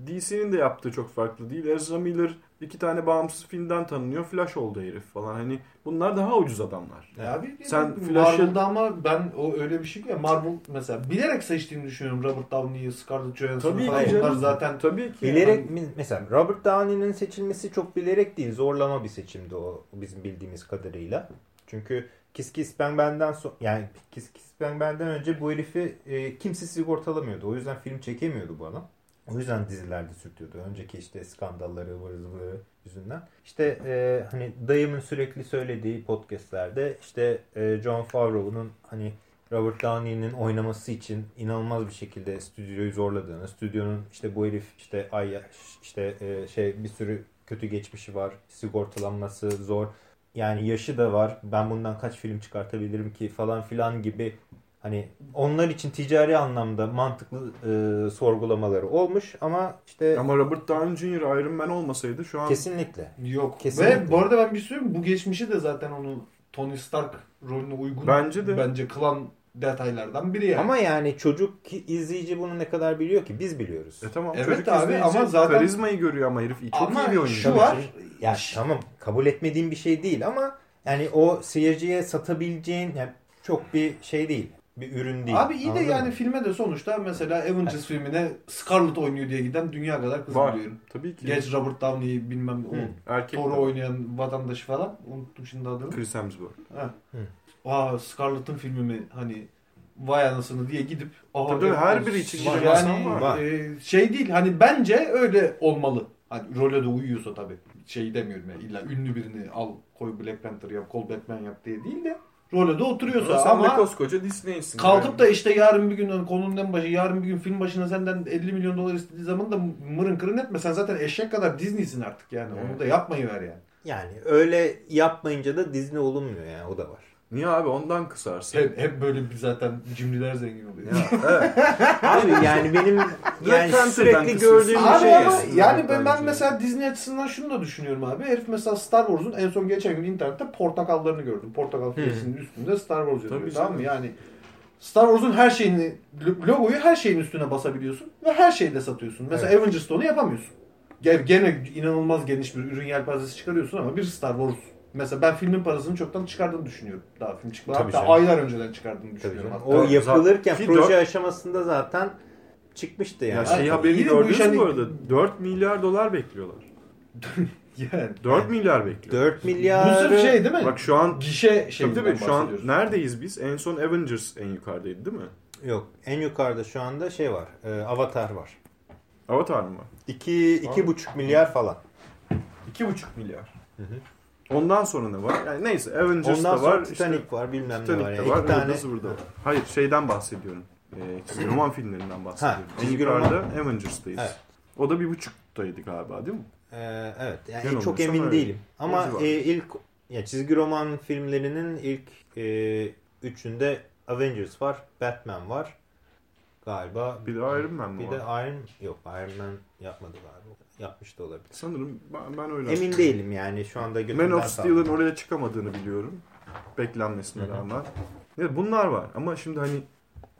DC'nin de yaptığı çok farklı değil. Ezra Miller iki tane bağımsız filmden tanınıyor. Flash oldu herif falan. Hani bunlar daha ucuz adamlar. Ya abi Sen Flash'ı- Marvel'da ama ben o öyle bir şey ki ya Marvel mesela bilerek seçtiğini düşünüyorum Robert Downey'i, Scarlett Johansson'ı Tabii falan. ki Bunlar zaten Tabii ki. Bilerek mi- mesela Robert Downey'nin seçilmesi çok bilerek değil. Zorlama bir seçimdi o bizim bildiğimiz kadarıyla. Çünkü Kiss Kiss Bang Bang'den so yani Kiss Kiss Bang Bang'den önce bu herifi e, kimse sigortalamıyordu. O yüzden film çekemiyordu bu adam. O yüzden dizilerde sürtüyordu. Önceki işte skandalları, ıvır zıvırı yüzünden. İşte e, hani dayımın sürekli söylediği podcastlerde işte e, John Favreau'nun hani Robert Downey'nin oynaması için inanılmaz bir şekilde stüdyoyu zorladığını, stüdyonun işte bu herif işte ay işte e, şey bir sürü kötü geçmişi var, sigortalanması zor. Yani yaşı da var. Ben bundan kaç film çıkartabilirim ki falan filan gibi hani onlar için ticari anlamda mantıklı e, sorgulamaları olmuş ama işte Ama Robert Downey Jr. Iron Man olmasaydı şu an kesinlikle yok. Kesinlikle. Ve bu arada ben bir şey söyleyeyim bu geçmişi de zaten onu Tony Stark rolüne uygun Bence de. bence kılan detaylardan biri yani. ama yani çocuk izleyici bunu ne kadar biliyor ki biz biliyoruz. E tamam Evet çocuk abi, izleyici ama zaten- karizmayı görüyor ama herif çok Ama iyi bir oyuncu. şu Tabii var. Ya tamam kabul etmediğim bir şey değil ama yani o seyirciye satabileceğin yani çok bir şey değil. Bir ürün değil. Abi iyi de yani mı? filme de sonuçta mesela Avengers filmine Scarlett oynuyor diye giden dünya kadar kız Var. biliyorum. Tabii ki. Geç Robert Downey'i bilmem o. Erkek Thor'u oynayan vatandaşı falan. Unuttum şimdi adını. Chris Hemsworth. Ha. Hı. Aa Scarlett'ın filmi mi hani vay anasını diye gidip Aha, Tabii evet, her biri için yani, var. Var. e, şey değil hani bence öyle olmalı. Hani role de uyuyorsa tabii. Şey demiyorum ya illa ünlü birini al koy Black Panther yap, Cole Batman yap diye değil de role de oturuyorsa Sen de ama koskoca Disney'sin. kalkıp da işte yarın bir gün konunun en başı yarın bir gün film başına senden 50 milyon dolar istediği zaman da mırın kırın etme. Sen zaten eşek kadar Disney'sin artık yani. Onu Evet. da yapmayı ver yani. Yani öyle yapmayınca da Disney olunmuyor yani o da var. Niye abi ondan kısarsın? Hep, hep böyle bir zaten cimriler zengin oluyor. Ya, evet. Abi yani benim yani sürekli gördüğüm bir Abi şey. ama yani. ben, ben mesela Disney açısından şunu da düşünüyorum abi. Herif mesela Star Wars'un en son geçen gün internette portakallarını gördüm. Portakal filesinin üstünde Star Wars yazıyor. Tabii tamam mı? Yani Star Wars'un her şeyini, logoyu her şeyin üstüne basabiliyorsun ve her şeyde satıyorsun. Mesela Avengers'ta onu yapamıyorsun. Gene, gene inanılmaz geniş bir ürün yelpazesi çıkarıyorsun ama bir Star Wars Mesela ben filmin parasını çoktan çıkardığını düşünüyorum. Daha film çıkmadan. Tabii Hatta canım. aylar önceden çıkardığını düşünüyorum. hatta. O yapılırken zaten- proje Ki aşamasında zaten çıkmıştı Ya yani. şey Ay, haberini bu gördünüz mü hani- bu arada? 4 milyar dolar bekliyorlar. Yani. 4 milyar bekliyor. 4 Bu milyar sırf şey değil mi? Bak şu an Gişe tabii şeyinden tabii şu an neredeyiz biz? En son Avengers en yukarıdaydı değil mi? Yok. En yukarıda şu anda şey var. e, Avatar var. Avatar mı? 2 2,5 milyar falan. 2,5 milyar. Ondan sonra ne var? Yani neyse Avengers Ondan da var. Titanic işte, var bilmem ne Titanic var. de Yani. var. İki tane Tane... Burada var. Hayır şeyden bahsediyorum. Ee, çizgi roman filmlerinden bahsediyorum. en çizgi roman. Avengers'tayız. Evet. O da bir buçuktaydı galiba değil mi? Ee, evet. Yani Yanılmıyorsam çok emin öyle. değilim. Ama e, ilk ya çizgi roman filmlerinin ilk e, üçünde Avengers var, Batman var. Galiba Bir de Iron Man mi bir var? de Iron yok Iron Man yapmadı galiba. Yapmış da olabilir. Sanırım ben, ben öyle Emin değilim yani şu anda Man of Steel'ın oraya çıkamadığını biliyorum. Beklenmesine rağmen. Evet, bunlar var ama şimdi hani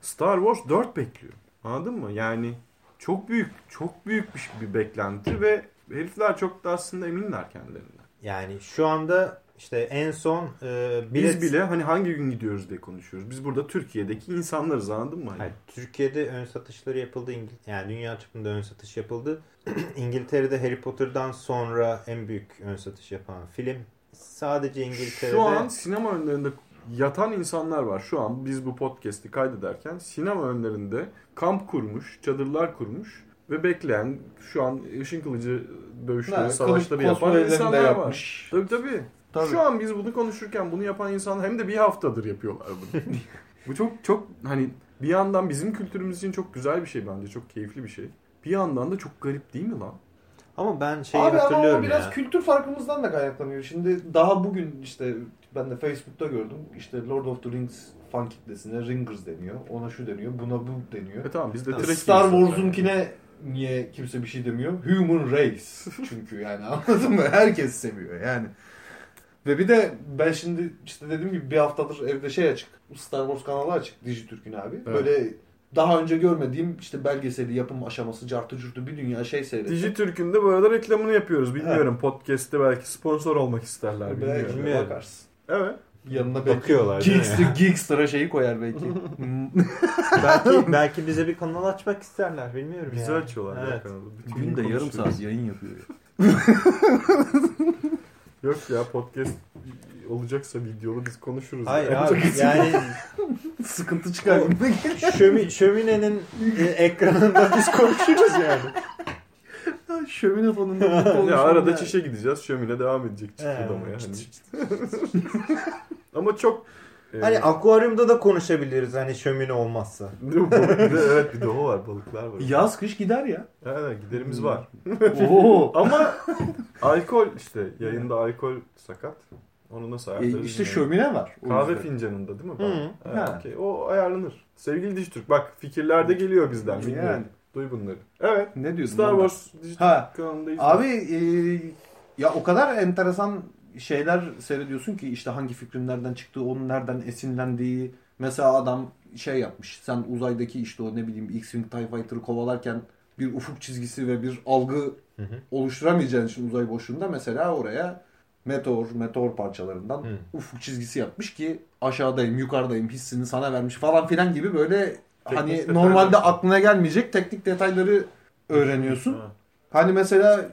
Star Wars 4 bekliyor. Anladın mı? Yani çok büyük, çok büyük bir, bir beklenti ve herifler çok da aslında eminler kendilerinden. Yani şu anda işte en son e, Biz bilet... bile hani hangi gün gidiyoruz diye konuşuyoruz. Biz burada Türkiye'deki insanlarız anladın mı? Hani? Hayır, Türkiye'de ön satışları yapıldı. İngil- Yani dünya çapında ön satış yapıldı. İngiltere'de Harry Potter'dan sonra en büyük ön satış yapan film. Sadece İngiltere'de... Şu an sinema önlerinde yatan insanlar var. Şu an biz bu podcast'i kaydederken sinema önlerinde kamp kurmuş, çadırlar kurmuş ve bekleyen şu an ışın kılıcı dövüşleri, savaşları yapan insanlar var. yapmış. Tabii tabii. Tabii. Şu an biz bunu konuşurken bunu yapan insanlar hem de bir haftadır yapıyorlar bunu. bu çok çok hani bir yandan bizim kültürümüz için çok güzel bir şey bence. Çok keyifli bir şey. Bir yandan da çok garip değil mi lan? Ama ben şeyi Abi ama hatırlıyorum o biraz ya. kültür farkımızdan da kaynaklanıyor. Şimdi daha bugün işte ben de Facebook'ta gördüm. İşte Lord of the Rings fan kitlesine Ringers deniyor. Ona şu deniyor, buna bu deniyor. E tamam biz de Tamam. Trekkiyiz Star. Wars'unkine niye kimse bir şey demiyor? Human Race. Çünkü yani anladın mı? Herkes seviyor yani. Ve bir de ben şimdi işte dediğim gibi bir haftadır evde şey açık. Star Wars kanalı açık Dijitürk'ün abi. Evet. Böyle daha önce görmediğim işte belgeseli yapım aşaması cartı curtu bir dünya şey seyrettim. Dijitürk'ün de bu arada reklamını yapıyoruz. Bilmiyorum podcast'te belki sponsor olmak isterler. Belki Bilmiyorum. Bakarsın. Evet. Yanına Bakıyorlar? Geekstra, Geekstra şeyi koyar belki. belki, belki bize bir kanal açmak isterler bilmiyorum Bizi ya. açıyorlar Evet. evet. kanalı. Bütün Günde gün yarım saat yayın yapıyor. Yok ya podcast olacaksa videolu biz konuşuruz. Hayır Yani. abi yani Sıkıntı çıkar. şömi, şöminenin e, ekranında biz konuşuruz yani. Şömine fonunda ya arada ya. çişe gideceğiz. Şömine devam edecek çıkırdamaya. Ee, Hani. Ama çok e, Hani akvaryumda da konuşabiliriz hani şömine olmazsa. evet bir de o var balıklar var. Yaz kış gider ya. Evet giderimiz var. Oo. Ama alkol işte yayında alkol sakat. Onu nasıl E, ayarlarız? işte bilmiyorum. şömine var. Kahve yüzden. fincanında değil mi? Hı. Evet, Ha. okey. O ayarlanır. Sevgili Dijitürk bak fikirler de geliyor bizden. Bilmiyorum. Yani. Duy bunları. Evet. Ne diyorsun? Star? Wars Dijitürk Ha. kanalındayız. Abi e, ya o kadar enteresan şeyler seyrediyorsun ki işte hangi fikrin nereden çıktığı, onun nereden esinlendiği. Mesela adam şey yapmış. Sen uzaydaki işte o ne bileyim X-Wing TIE Fighter'ı kovalarken bir ufuk çizgisi ve bir algı Hı hı. oluşturamayacağın için uzay boşluğunda mesela oraya meteor, meteor parçalarından Hı. ufuk çizgisi yapmış ki aşağıdayım, yukarıdayım hissini sana vermiş falan filan gibi böyle hani detaylar. normalde aklına gelmeyecek teknik detayları öğreniyorsun. Ha. Hani mesela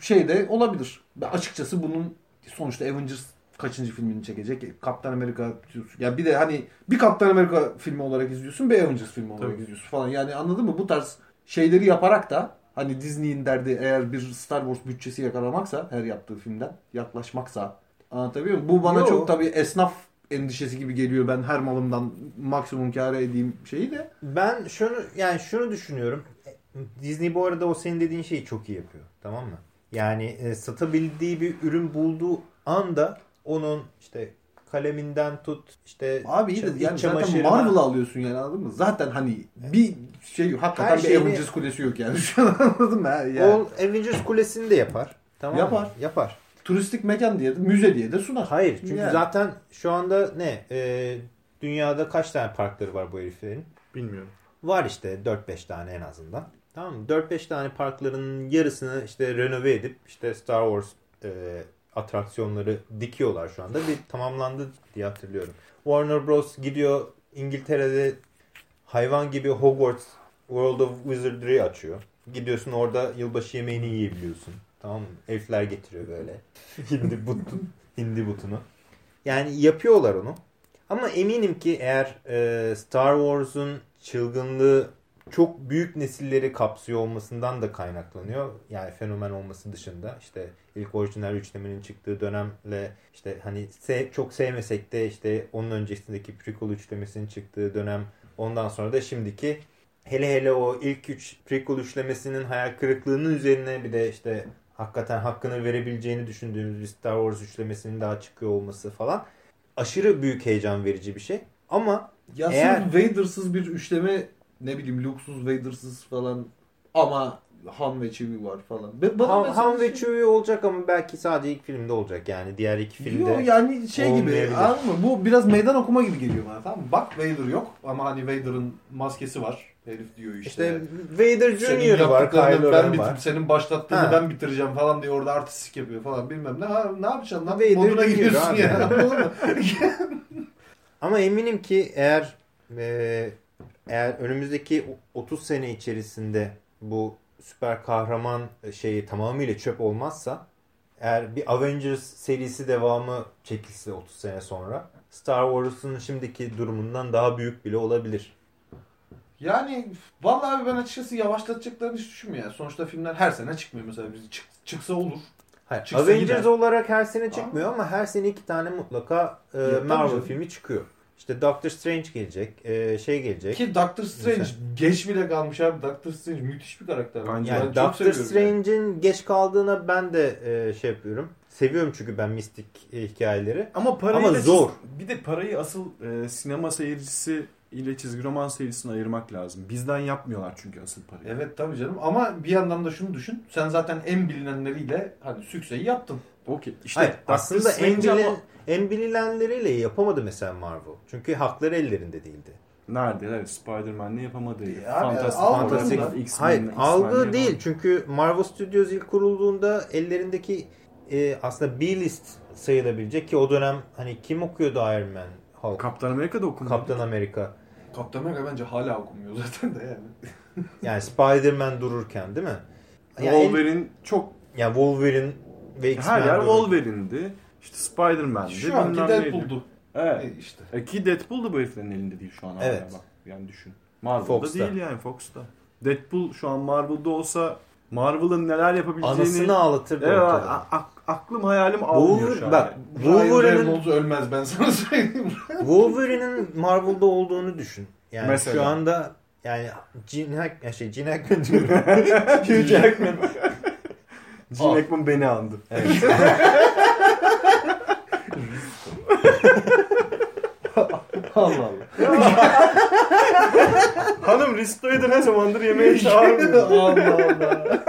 şey de olabilir. Ben açıkçası bunun sonuçta Avengers kaçıncı filmini çekecek? Kaptan Amerika ya bir de hani bir Kaptan Amerika filmi olarak izliyorsun, bir Avengers filmi olarak Tabii. izliyorsun falan. Yani anladın mı? Bu tarz şeyleri yaparak da hani Disney'in derdi eğer bir Star Wars bütçesi yakalamaksa her yaptığı filmden yaklaşmaksa anlatabiliyor muyum? Bu bana Yo. çok tabii esnaf endişesi gibi geliyor. Ben her malımdan maksimum kâr edeyim şeyi de. Ben şunu yani şunu düşünüyorum. Disney bu arada o senin dediğin şeyi çok iyi yapıyor. Tamam mı? Yani e, satabildiği bir ürün bulduğu anda onun işte kaleminden tut işte Abi iyi de yani zaten Marvel'ı alıyorsun yani anladın mı? Zaten hani bir şey yok. Hakikaten Her bir şeyini- Avengers kulesi yok yani şu an anladın mı? Yani. O Avengers kulesini de yapar. Tamam mı? Yapar. Yapar. Turistik mekan diye de müze diye de sunar. Hayır çünkü Yani. zaten şu anda ne e, dünyada kaç tane parkları var bu heriflerin? Bilmiyorum. Var işte 4-5 tane en azından. Tamam mı? 4-5 tane parkların yarısını işte renove edip işte Star Wars e, atraksiyonları dikiyorlar şu anda. Bir tamamlandı diye hatırlıyorum. Warner Bros. gidiyor İngiltere'de hayvan gibi Hogwarts World of Wizardry açıyor. Gidiyorsun orada yılbaşı yemeğini yiyebiliyorsun. Tamam mı? Elfler getiriyor böyle. hindi butun, hindi butunu. Yani yapıyorlar onu. Ama eminim ki eğer e, Star Wars'un çılgınlığı çok büyük nesilleri kapsıyor olmasından da kaynaklanıyor. Yani fenomen olması dışında işte ilk orijinal üçlemenin çıktığı dönemle işte hani se çok sevmesek de işte onun öncesindeki prequel üçlemesinin çıktığı dönem ondan sonra da şimdiki hele hele o ilk üç prequel üçlemesinin hayal kırıklığının üzerine bir de işte hakikaten hakkını verebileceğini düşündüğümüz bir Star Wars üçlemesinin daha çıkıyor olması falan aşırı büyük heyecan verici bir şey. Ama Ya Eğer- Vader'sız bir üçleme ne bileyim Luke'suz Vader'sız falan ama Han ve Chewie var falan. Bana Han, Han ve Chewie olacak ama belki sadece ilk filmde olacak yani diğer iki filmde. Yo, yani şey gibi anladın mı? Bu biraz meydan okuma gibi geliyor bana tamam mı? Bak Vader yok ama hani Vader'ın maskesi var. Herif diyor işte. İşte Vader Jr. var, Kylo ben bitir, var. senin başlattığını Ha. ben bitireceğim falan diye orada artistik yapıyor falan bilmem ne. Ha, ne yapacaksın lan? Vader Moduna giriyorsun ya. Ama eminim ki eğer e, eğer önümüzdeki 30 sene içerisinde bu süper kahraman şeyi tamamıyla çöp olmazsa eğer bir Avengers serisi devamı çekilse 30 sene sonra Star Wars'un şimdiki durumundan daha büyük bile olabilir. Yani vallahi ben açıkçası yavaşlatacaklarını hiç düşünmüyorum. Sonuçta filmler her sene çıkmıyor mesela. Biz çık, çıksa olur. Hayır, Çıksa Avengers gider. olarak her sene çıkmıyor ama her sene iki tane mutlaka e, Marvel filmi çıkıyor. İşte Doctor Strange gelecek, e, şey gelecek. Ki Doctor Strange Mesela. geç bile kalmış abi. Doctor Strange müthiş bir karakter. Bence Yani Ben çok Doctor seviyorum yani. Strange'in geç kaldığına ben de e, şey yapıyorum. Seviyorum çünkü ben mistik e, hikayeleri. Ama parayı Ama da- zor. Bir de parayı asıl e, sinema seyircisi ile çizgi roman seyircisine ayırmak lazım. Bizden yapmıyorlar çünkü asıl parayı. Evet tabii canım ama bir yandan da şunu düşün. Sen zaten en bilinenleriyle hani sükseyi yaptın. Okey. İşte Hayır, aslında en, Strange bilin, ama- en bilinenleriyle yapamadı mesela Marvel. Çünkü hakları ellerinde değildi. Nerede? Evet, Spider-Man ne yapamadı? Yani Fantastic Fantastic- da- X-Men, Hayır X-Men algı yapamadı. değil. Çünkü Marvel Studios ilk kurulduğunda ellerindeki e, aslında B-list sayılabilecek ki o dönem hani kim okuyordu Iron Man, Hulk, Kaptan Amerika'da okunmadı. Kaptan Amerika. Kaptan Amerika bence hala okunmuyor zaten de yani. Yani Spider-Man dururken değil mi? Yani, en- Wolverine çok yani Wolverine ve X-Men her yer dururken. Wolverine'di. İşte Spider-Man'di. Şu anki. Deadpool'du. Evet. E işte. E ki Deadpool da bu heriflerin elinde değil şu an. Evet. Bak, yani düşün. Marvel'da Fox'ta. değil yani Fox'ta. Deadpool şu an Marvel'da olsa Marvel'ın neler yapabileceğini... Anasını ağlatırdı Evet, ortada. aklım hayalim almıyor şu an. bak Wolverine'in ölmez ben sana söyleyeyim. Wolverine'in Marvel'da olduğunu düşün. Yani Mesela. şu anda yani Gene Hack, ya şey Gene Hackman diyorum. Hugh Jackman. Gene Hackman beni andı. Evet. Allah Allah. Hanım Risto'yu da ne zamandır yemeğe çağırmıyor. Allah Allah.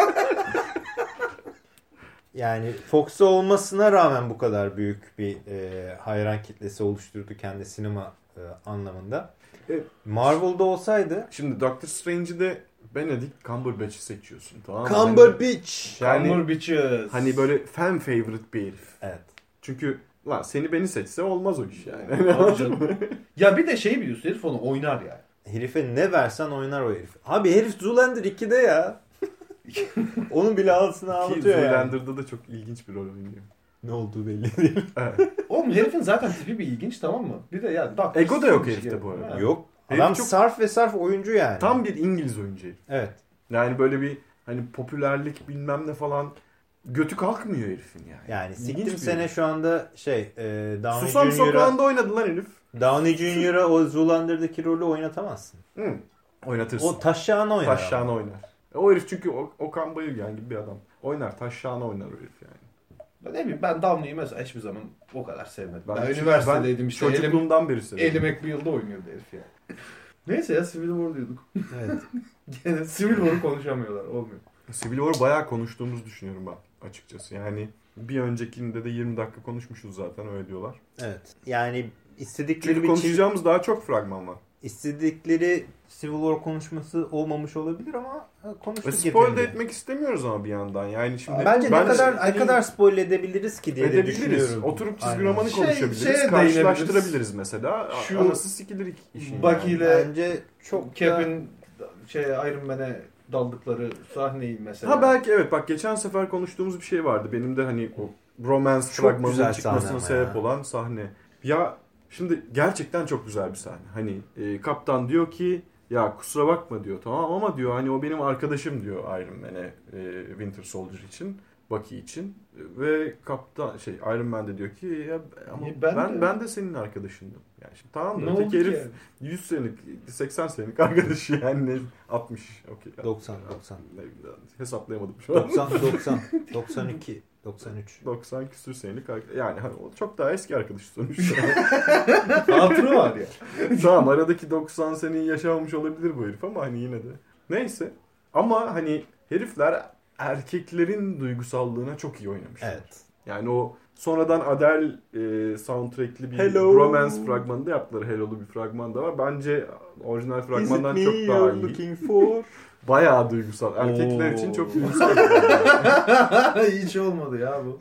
Yani Fox'ta olmasına rağmen bu kadar büyük bir e, hayran kitlesi oluşturdu kendi sinema e, anlamında. Evet. Marvel'da olsaydı Şimdi Doctor Strange'i de Benedict Cumberbatch'i seçiyorsun tamam mı? Cumberbatch. Yani- Cumber bitches. Hani böyle fan favorite bir herif. Evet. Çünkü lan seni beni seçse olmaz o iş yani. Ya bir de şey biliyorsun herif onu oynar yani. Herife ne versen oynar o herif. Abi herif Zoolander 2'de ya. Onun bile altına Ki anlatıyor yani. Zoolander'da da çok ilginç bir rol oynuyor. Ne olduğu belli değil. Oğlum herifin zaten tipi bir ilginç tamam mı? Bir de ya Doctor Ego da yok Strange herifte bu arada. Ha. Yok. Herif Adam çok- sarf ve sarf oyuncu yani. Tam bir İngiliz oyuncu herif. Evet. Yani böyle bir hani popülerlik bilmem ne falan götü kalkmıyor herifin yani. Yani bir sene şu anda şey e, Downey Susam sokağında oynadı lan herif. Downey Jr.'a o Zoolander'daki rolü oynatamazsın. Hı. Oynatırsın. O taşağını oynar. Taşşağına oynar. E, o herif çünkü Okan Bayülgen gibi bir adam. Oynar. Taşşağına oynar o herif yani. Ben ne bileyim ben Downey'i mesela hiçbir zaman o kadar sevmedim. Ben, çünkü üniversitedeydim ben işte. Elim, Çocukluğumdan beri seviyorum. Elim McBeal'da oynuyordu herif ya. Neyse ya Civil War diyorduk. Evet. Gene Civil War'u konuşamıyorlar. Olmuyor. Civil War bayağı konuştuğumuzu düşünüyorum ben açıkçası. Yani bir öncekinde de 20 dakika konuşmuşuz zaten öyle diyorlar. evet. Yani istedikleri Çünkü bir çift, konuşacağımız daha çok fragman var. istedikleri Civil War konuşması olmamış olabilir ama Ha, Konuştuk spoil de etmek istemiyoruz ama bir yandan. Yani şimdi Bence ne ben- kadar ne hani kadar spoil edebiliriz ki diye de edebiliriz. düşünüyorum. Oturup çizgi Aynen. romanı Şey- konuşabiliriz. şeye karşılaştırabiliriz mesela. Şu- Anası sikilir işin. Bucky yani. ile Bence çok da- Cap'in şey Iron Man'e daldıkları sahneyi mesela. Ha belki evet bak geçen sefer konuştuğumuz bir şey vardı. Benim de hani o romance fragmanının güzel çıkmasına sebep ya. olan sahne. Ya şimdi gerçekten çok güzel bir sahne. Hani e, kaptan diyor ki ya kusura bakma diyor tamam ama diyor hani o benim arkadaşım diyor Iron Man'e e, Winter Soldier için. Bucky için ve kaptan şey Iron Man de diyor ki ya ama Ya ben ben ben de- de, senin arkadaşındım. Yani şimdi tamam da öteki ki herif yani? 100 senelik 80 senelik arkadaşı yani 60 okey. 90 90 Ne- Hesaplayamadım şu an. 90 90 92 93 90 küsür senelik yani hani o çok daha eski arkadaş sonuçta. Hatırı var ya. tamam aradaki 90 seneyi yaşamamış olabilir bu herif ama hani yine de. Neyse. Ama hani herifler erkeklerin duygusallığına çok iyi oynamışlar. Evet. Yani o sonradan Adele e, soundtrackli bir Hello. romance fragmanı da yaptılar. Hello'lu bir fragman da var. Bence orijinal fragmandan çok daha iyi. for? Bayağı duygusal. Erkekler Oo. için çok duygusal. Hiç olmadı ya bu.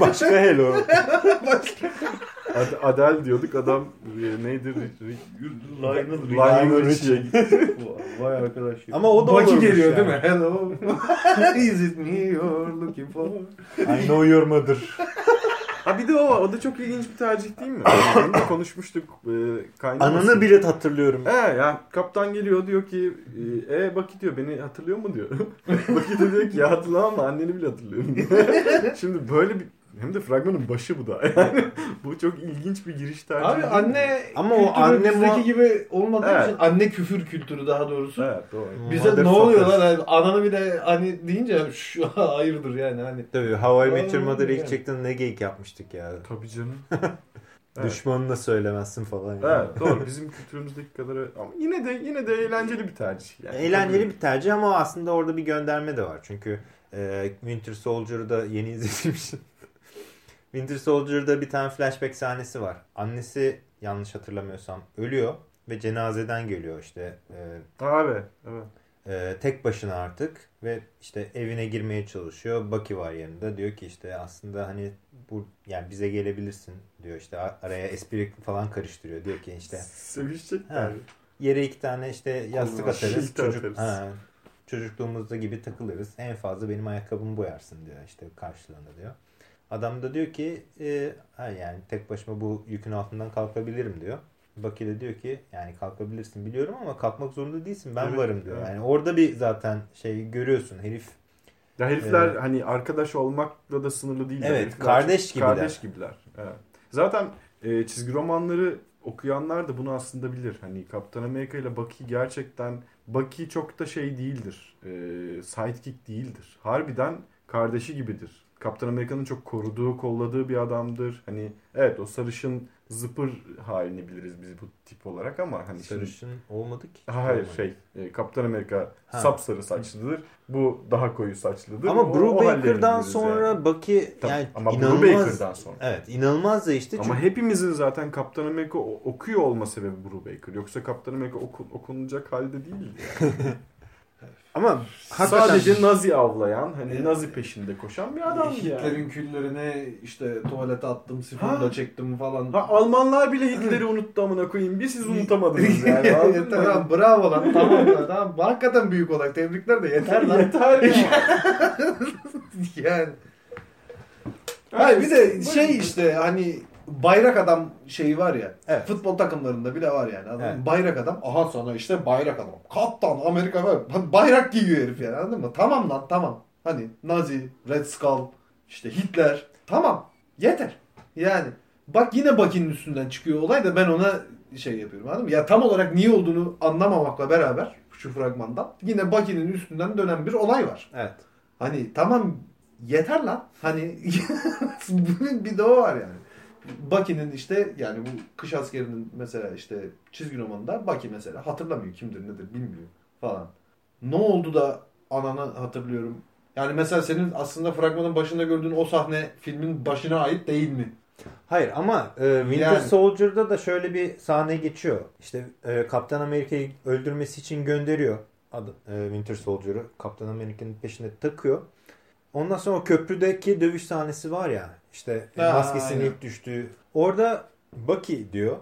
Başka hello. Ad- Adele diyorduk adam e, neydi? Ri- Ri- Lionel Lionel gitti. Vay arkadaş. Ama o da Baki olurmuş geliyor yani. değil mi? Hello. Is it me you're looking for? I know your mother. Ha bir de o var. O da çok ilginç bir tercih değil mi? Onu da konuşmuştuk. E, kaynaması. Ananı bile hatırlıyorum. He ya kaptan geliyor diyor ki e e, Baki diyor beni hatırlıyor mu diyor. Baki de diyor ki ya hatırlamam ama anneni bile hatırlıyorum. Şimdi böyle bir hem de fragmanın başı bu da. Yani bu çok ilginç bir giriş tercihi. Abi anne Ama o anne bizdeki muha- gibi olmadığı Evet. için anne küfür kültürü daha doğrusu. Evet doğru. Bize ne oluyor lan? Yani ananı bile hani deyince şu hayırdır yani hani. Tabii How I Met Your Aa, Mother'ı ilk yani. çektiğinde ne geyik yapmıştık ya. Tabii canım. Evet. Düşmanına söylemezsin falan. yani. Evet doğru bizim kültürümüzdeki kadar ama yine de yine de eğlenceli bir tercih. Yani. Eğlenceli bir tercih ama aslında orada bir gönderme de var. Çünkü e, Winter Soldier'ı da yeni izlemiştim. Winter Soldier'da bir tane flashback sahnesi var. Annesi yanlış hatırlamıyorsam ölüyor ve cenazeden geliyor işte. E, Abi evet. e, tek başına artık ve işte evine girmeye çalışıyor. Bucky var yanında. Diyor ki işte aslında hani bu yani bize gelebilirsin diyor işte araya espri falan karıştırıyor. Diyor ki işte Sevişecekler. Yere iki tane işte yastık Koluna atarız. Çocuk, atarız. ha, çocukluğumuzda gibi takılırız. En fazla benim ayakkabımı boyarsın diyor işte karşılığında diyor. Adam da diyor ki e, ha yani tek başıma bu yükün altından kalkabilirim diyor. Bucky de diyor ki yani kalkabilirsin biliyorum ama kalkmak zorunda değilsin ben Evet, varım diyor. evet. Yani orada bir zaten şey görüyorsun herif Ya herifler Evet. hani arkadaş olmakla da sınırlı değil. Evet, Herifler kardeş gibiler. Kardeş gibiler. Evet. Zaten e, çizgi romanları okuyanlar da bunu aslında bilir. Hani Kaptan Amerika ile Bucky gerçekten Bucky çok da şey değildir. E, sidekick değildir. Harbiden kardeşi gibidir. Kaptan Amerika'nın çok koruduğu, kolladığı bir adamdır. Hani evet o sarışın zıpır halini biliriz biz bu tip olarak ama hani şimdi- sarışın olmadı ki. Hayır Olmadı. şey e, Kaptan Amerika Ha. sapsarı saçlıdır. Bu daha koyu saçlıdır. Ama hallerini Baker'dan sonra yani. Bucky Tabii, yani ama inanılmaz. Brew Baker'dan sonra. Evet inanılmaz değişti. Çünkü Ama hepimizin zaten Kaptan Amerika okuyor olma sebebi Brew Baker. Yoksa Kaptan Amerika oku- okunacak halde değil. Yani. Ama hakikaten Sadece Nazi avlayan, hani Evet. Nazi peşinde koşan bir adam yani. Hitler'in küllerini işte tuvalete attım, sifonu çektim falan. Ha, Almanlar bile Hitler'i unuttu amına koyayım. Bir siz unutamadınız yani. mı? tamam bravo lan tamam lan tamam. Hakikaten büyük olay. Tebrikler de yeter lan. Yeter ya. yani. Hayır bir de şey işte hani bayrak adam şeyi var ya. Evet. Futbol takımlarında bile var yani. Anladın mı? Evet. Bayrak adam. Aha sana işte bayrak adam. Kaptan Amerika. Bayrak giyiyor herif yani anladın mı? Tamam lan tamam. Hani Nazi, Red Skull, işte Hitler. Tamam. Yeter. Yani. Bak yine Bucky'nin üstünden çıkıyor olay da ben ona şey yapıyorum anladın mı? Ya tam olarak niye olduğunu anlamamakla beraber şu fragmandan yine Bucky'nin üstünden dönen bir olay var. evet. Hani tamam yeter lan. Hani bir de o var yani. Bucky'nin işte yani bu kış askerinin mesela işte çizgi romanında Bucky mesela hatırlamıyor kimdir nedir bilmiyor falan. Ne oldu da ananı hatırlıyorum. Yani mesela senin aslında fragmanın başında gördüğün o sahne filmin başına ait değil mi? Hayır ama e, Winter Yani. Soldier'da da şöyle bir sahne geçiyor. İşte e, Kaptan Amerika'yı öldürmesi için gönderiyor. adı, e, Winter Soldier'ı Kaptan Amerika'nın peşine takıyor. Ondan sonra köprüdeki dövüş sahnesi var ya işte Ha, maskesinin aynen. ilk düştüğü. Orada Bucky diyor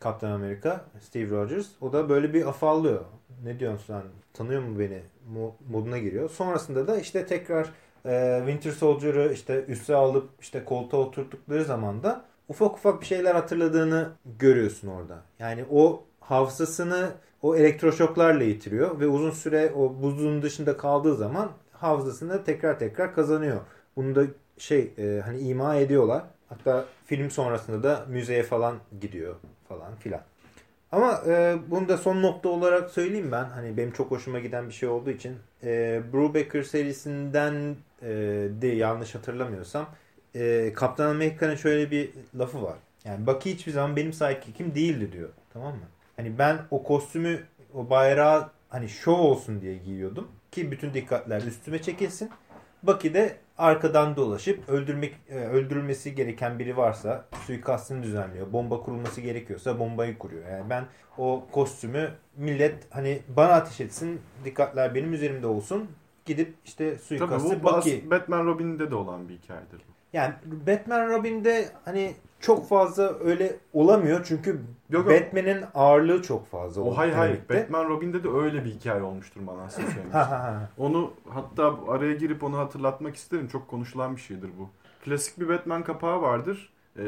Kaptan Amerika Steve Rogers. O da böyle bir afallıyor. Ne diyorsun sen? Tanıyor mu beni? Mo- moduna giriyor. Sonrasında da işte tekrar e, Winter Soldier'ı işte üste alıp işte koltuğa oturttukları zaman da ufak ufak bir şeyler hatırladığını görüyorsun orada. Yani o hafızasını o elektroşoklarla yitiriyor ve uzun süre o buzun dışında kaldığı zaman hafızasını tekrar tekrar kazanıyor. Bunu da şey e, hani ima ediyorlar. Hatta film sonrasında da müzeye falan gidiyor falan filan. Ama e, bunu da son nokta olarak söyleyeyim ben. Hani benim çok hoşuma giden bir şey olduğu için. E, Brubaker serisinden e, de yanlış hatırlamıyorsam e, Kaptan Amerika'nın şöyle bir lafı var. Yani Bucky hiçbir zaman benim sidekick'im değildi diyor. Tamam mı? Hani ben o kostümü, o bayrağı hani şov olsun diye giyiyordum. Ki bütün dikkatler üstüme çekilsin. Bucky de arkadan dolaşıp öldürmek e, öldürülmesi gereken biri varsa suikastını düzenliyor. Bomba kurulması gerekiyorsa bombayı kuruyor. Yani ben o kostümü millet hani bana ateş etsin, dikkatler benim üzerimde olsun. Gidip işte Tabii suikastı bu Bucky Batman Robin'de de olan bir hikayedir. Yani Batman Robin'de hani çok fazla öyle olamıyor çünkü Yok. Batman'in ağırlığı çok fazla. O hay hay. Batman Robin'de de öyle bir hikaye olmuştur ha ha. Onu hatta araya girip onu hatırlatmak isterim. Çok konuşulan bir şeydir bu. Klasik bir Batman kapağı vardır. Ee,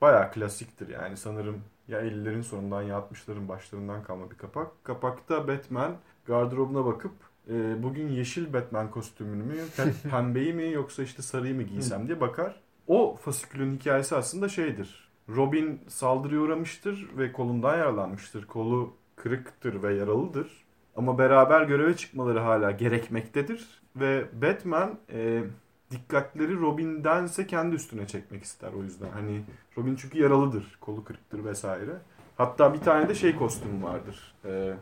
bayağı klasiktir yani sanırım ya 50'lerin sonundan ya 60'ların başlarından kalma bir kapak. Kapakta Batman gardırobuna bakıp e, bugün yeşil Batman kostümünü mü, pe- pembeyi mi yoksa işte sarıyı mı giysem diye bakar. O fasikülün hikayesi aslında şeydir. Robin saldırıya uğramıştır ve kolundan yaralanmıştır. Kolu kırıktır ve yaralıdır. Ama beraber göreve çıkmaları hala gerekmektedir. Ve Batman e, dikkatleri Robin'dense kendi üstüne çekmek ister o yüzden. Hani Robin çünkü yaralıdır, kolu kırıktır vesaire. Hatta bir tane de şey kostümü vardır. E,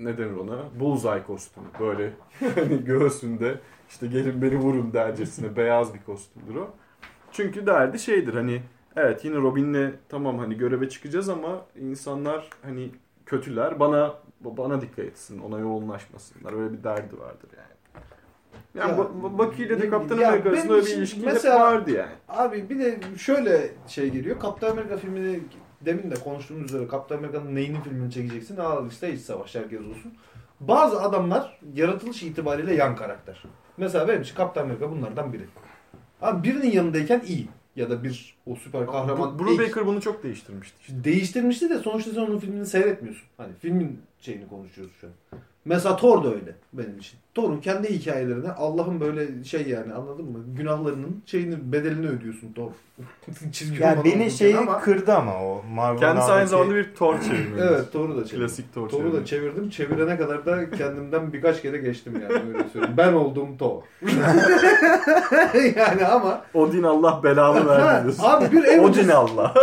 ne denir ona? Bullseye kostümü. Böyle hani göğsünde işte gelin beni vurun dercesine beyaz bir kostümdür o. Çünkü derdi şeydir hani evet yine Robin'le tamam hani göreve çıkacağız ama insanlar hani kötüler bana bana dikkat etsin ona yoğunlaşmasınlar öyle bir derdi vardır yani. Yani Ya, bu bu- Bucky ile de Kaptan Amerika arasında öyle bir ilişki mesela- vardı yani. Abi bir de şöyle şey geliyor. Kaptan Amerika filmini demin de konuştuğumuz üzere Kaptan Amerika'nın neyinin filmini çekeceksin? Al işte iç savaş herkes olsun. Bazı adamlar yaratılış itibariyle yan karakter. Mesela benim için Kaptan Amerika bunlardan biri. Abi birinin yanındayken iyi. Ya da bir o süper kahraman Bu, Brubaker bunu çok değiştirmişti işte. değiştirmişti de sonuçta sen onun filmini seyretmiyorsun. Hani filmin şeyini konuşuyoruz şu an. Mesela Thor da öyle benim için. Thor'un kendi hikayelerine Allah'ın böyle şey yani anladın mı? Günahlarının şeyini bedelini ödüyorsun Thor. Çizgi Yani beni şeyi ama- kırdı ama o Marvel'ın Kendisi aynı zamanda bir Thor çevirmeni. Evet Thor'u da çevirdim. Klasik Thor Thor'u da çevirdim. Çevirene kadar da kendimden birkaç kere geçtim yani öyle söyleyeyim. Ben oldum Thor. yani ama Odin Allah belanı verdi abi bir Odin Avengers, Allah.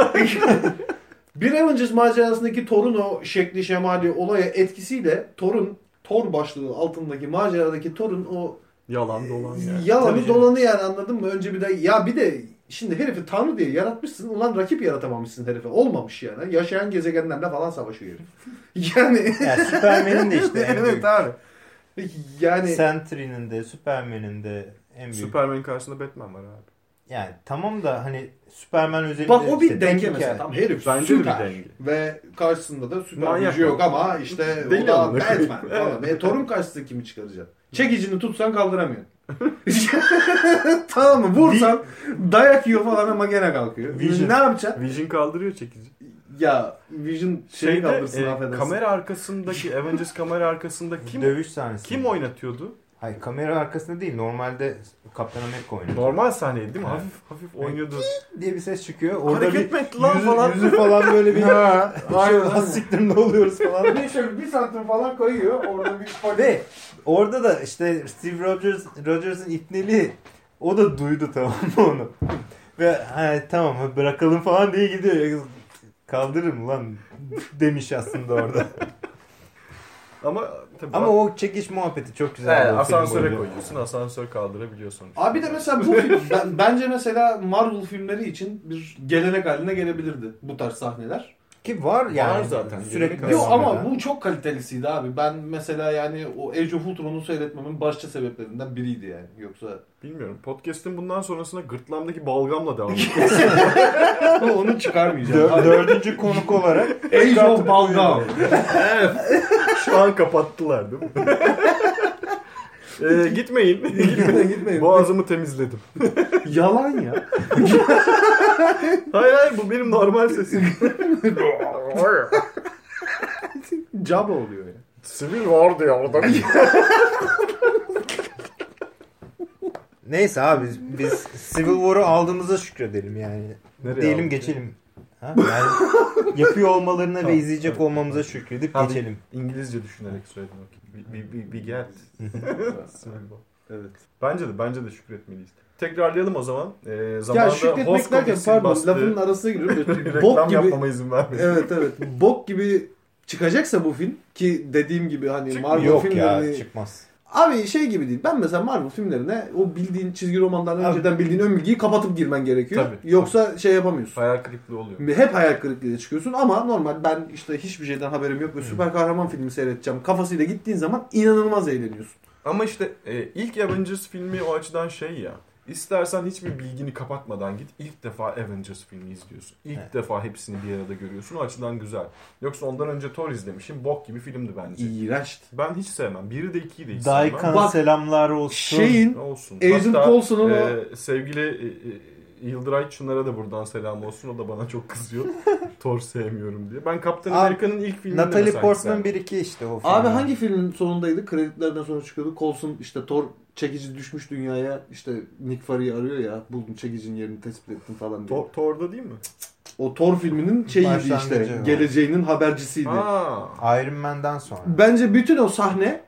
bir Avengers macerasındaki Thor'un o şekli şemali olaya etkisiyle Thor'un Thor başlığı altındaki maceradaki Thor'un o Yalan dolan yani. yalanı dolanı yani anladın mı? Önce bir de ya bir de şimdi herifi tanrı diye yaratmışsın. Ulan rakip yaratamamışsın herife. Olmamış yani. Yaşayan gezegenlerle falan savaşıyor herif. Yani Yani Superman'in de işte en büyük. evet abi. Yani Sentry'nin de Superman'in de en büyük. Superman'in karşısında Batman var abi. Yani tamam da hani Superman özelinde bak o bir işte denge mesela. Tam herif Bence de süper. bir denge. Ve karşısında da süper Manyak gücü yok ama işte o da. Batman falan. E, Thor'un karşısında kimi çıkaracaksın? Çekicini tutsan kaldıramıyorsun. tamam mı? Vursan dayak yiyor falan ama gene kalkıyor. Vision. Ne yapacaksın? Vision kaldırıyor çekici. Ya Vision şeyi Şeyde kaldırsın e, affedersin. kamera arkasındaki Avengers kamera arkasında kim Dövüş sahnesi. kim oynatıyordu? Hayır kamera arkasında değil. Normalde Kaptan Amerika oynuyor. Normal sahneydi değil mi? Evet. Hafif hafif oynuyordu. diye bir ses çıkıyor. Orada Hareket bir lan yüzü, falan? yüzü falan böyle bir Ha, aynen. aynen. siktir ne oluyoruz falan. Bir şöyle bir santim falan koyuyor. Orada bir Ve orada da işte Steve Rogers Rogers'ın ipneli o da duydu tamam mı onu. Ve ha, tamam bırakalım falan diye gidiyor. Kaldırırım lan demiş aslında orada. Ama tabii Ama o çekiş muhabbeti çok güzel. Film asansöre koyuyorsun. Asansör kaldırabiliyorsun. Abi de mesela bu film, ben, bence mesela Marvel filmleri için bir gelenek haline gelebilirdi bu tarz sahneler. Ki var yani. Var zaten. Sürekli Yok ama bu çok kalitelisiydi abi. Ben mesela yani o Age of Ultron'u seyretmemin başlıca sebeplerinden biriydi yani. Yoksa Bilmiyorum. Podcast'in bundan sonrasına gırtlağımdaki balgamla devam edeceğiz. onu çıkarmayacağım. Dö- dördüncü konuk olarak Age of Balgam. Şu an kapattılar değil mi? Ee, gitmeyin. Gitmeyin, gitmeyin. Boğazımı temizledim. Yalan ya. Hayır hayır bu benim normal sesim. Caba oluyor ya. Sivil vardı ya orada. Neyse abi biz Civil War'u aldığımıza şükredelim yani. Nereye Diyelim aldık geçelim. Ha? Yani yapıyor olmalarına ve izleyecek olmamıza şükredip geçelim. İngilizce düşünerek söyledim. Bir, bir, bir, bir get. Evet. Bence de bence de şükretmeliyiz. Tekrarlayalım o zaman. Ee, Ya zamanında şükretmek derken pardon bastığı- lafının arasına giriyorum. reklam Bok gibi. yapmama izin vermesin. Evet evet. Bok gibi çıkacaksa bu film ki dediğim gibi hani Çıkmıyor. Marvel Yok filmlerini ya çıkmaz. Abi şey gibi değil. Ben mesela Marvel filmlerine o bildiğin çizgi romandan önceden bildiğin ön bilgiyi kapatıp girmen gerekiyor. Tabii, Yoksa şey yapamıyorsun. Hayal kırıklığı oluyor. Hep hayal kırıklığıyla çıkıyorsun ama normal ben işte hiçbir şeyden haberim yok ve süper kahraman filmi seyredeceğim kafasıyla gittiğin zaman inanılmaz eğleniyorsun. Ama işte e, ilk Avengers filmi o açıdan şey ya. İstersen hiçbir bilgini kapatmadan git. İlk defa Avengers filmi izliyorsun. İlk Evet. defa hepsini bir arada görüyorsun. O açıdan güzel. Yoksa ondan önce Thor izlemişim. Bok gibi filmdi bence. İğrençti. Ben hiç sevmem. Biri de ikiyi de hiç sevmem. Daikan'a selamlar olsun. Şeyin Olsun. Agent o e, sevgili e, e, Yıldıray Çınar'a da buradan selam olsun. O da bana çok kızıyor. Thor sevmiyorum diye. Ben Kaptan Amerika'nın ilk filmini de Natalie Portman sevmem. 1-2 işte o film. Abi hangi filmin sonundaydı? Kredilerden sonra çıkıyordu. Coulson işte Thor çekici düşmüş dünyaya işte Nick Fury'yi arıyor ya. Buldum çekicinin yerini tespit ettim falan diye. Thor, Thor'da değil mi? O Thor filminin şeyiydi işte. Geleceğinin habercisiydi. Aa. Iron Man'den sonra. Bence bütün o sahne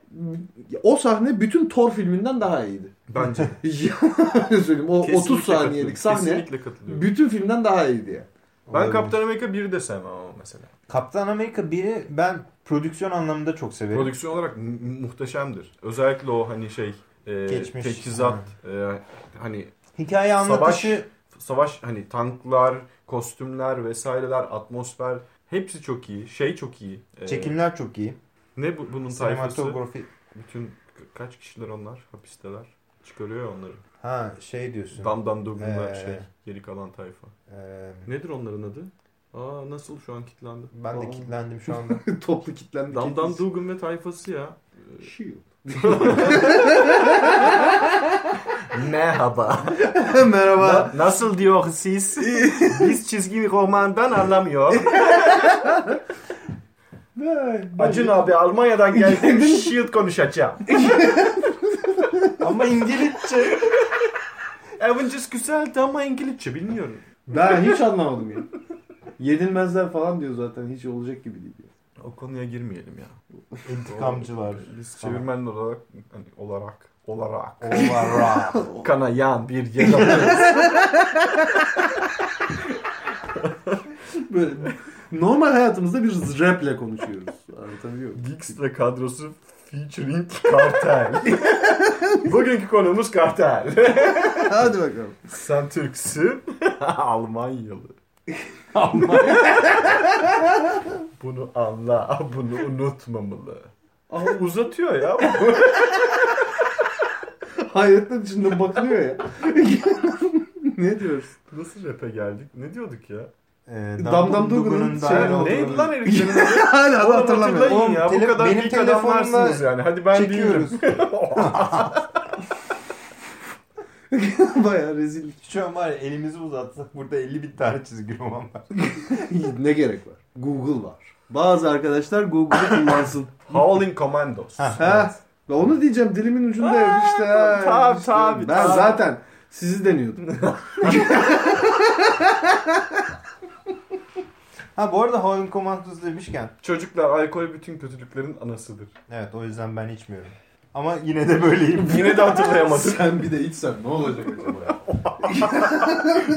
o sahne bütün Thor filminden daha iyiydi. Bence. Öyle söyleyeyim. O Kesinlikle 30 saniyelik sahne Kesinlikle katılıyorum. bütün filmden daha iyiydi. Ben Olabilir. Kaptan Amerika 1'i de sevmem ama mesela. Kaptan Amerika 1'i ben prodüksiyon anlamında çok severim. Prodüksiyon olarak mu- muhteşemdir. Özellikle o hani şey e, Geçmiş. teçhizat e, hani Hikaye anlatışı savaş hani tanklar, kostümler vesaireler, atmosfer hepsi çok iyi. Şey çok iyi. E, çekimler çok iyi. ne bu, bunun tayfası? Sinematografi Bütün ka- kaç kişiler onlar hapisteler. Çıkarıyor ya onları. ha şey diyorsun. Damdan Dugan'la Ee. şey geri kalan tayfa. Ee, Nedir onların adı? Aa nasıl şu an kilitlendi? ben de Aa. kilitlendim şu anda. Toplu kitlendik. Damdan Dugan ve tayfası ya. Shield. Merhaba. Merhaba. Na- nasıl diyor siz? Biz çizgi romandan anlamıyor. Acun abi Almanya'dan geldim. Shield konuşacağım. Ama İngilizce. Avengers güzeldi ama İngilizce bilmiyorum. Ben hiç anlamadım ya. Yenilmezler falan diyor zaten. Hiç olacak gibi değil. O konuya girmeyelim ya. İntikamcılar. Biz çevirmen olarak hani olarak olarak Olarak. kanayan bir yer alırız. Böyle normal hayatımızda bir raple konuşuyoruz. Anlatabiliyor muyum? Geekstra kadrosu featuring kartel. Bugünkü konumuz kartel. Hadi bakalım. Sen Türksün. Almanyalı. Bunu anla. Bunu unutmamalı. Ama uzatıyor ya. Hayretler içinde bakılıyor ya. ne diyoruz? Nasıl rap'e geldik? Ne diyorduk ya? Ee, Dam Dam Dugan'ın da- şeyi oldu. Neydi lan heriflerin adı? Hala da hatırlamıyorum. Oğlum, ya. tele- Bu kadar benim telefonumla yani. Hadi ben Çekiyoruz. Bayağı rezillik. Şu an var ya elimizi uzatsak burada 50 bin tane çizgi roman var. ne gerek var? Google var. Bazı arkadaşlar Google'ı kullansın. Howling Commandos. ha. Ve onu diyeceğim dilimin ucunda işte. ha, tabii, işte. tabii, Ben tabii. zaten sizi deniyordum. Ha bu arada Howling Commandos demişken. Çocuklar alkol bütün kötülüklerin anasıdır. Evet o yüzden ben içmiyorum. Ama yine de böyleyim. Yine de hatırlayamadım. Sen bir de içsen ne olacak acaba?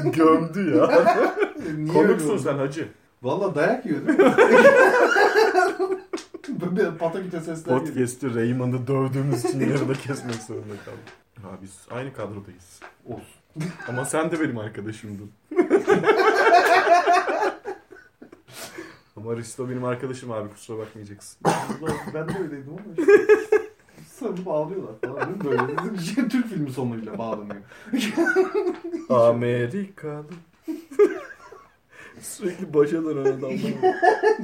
Gömdü ya. Niye Konuksun sen hacı. Valla dayak yiyor değil mi? Böyle pataküte sesler. Podcast'ı Raymond'ı dövdüğümüz için yarıda kesmek zorunda kaldım. Ha biz aynı kadrodayız. Olsun. Ama sen de benim arkadaşımdın. Aristo benim arkadaşım abi kusura bakmayacaksın. Ben de öyleydim ama işte. Sarılıp ağlıyorlar falan. değil mi? Böyle bizim Türk filmi sonuyla bağlanıyor. Amerikalı. Sürekli başa dönen adamlar.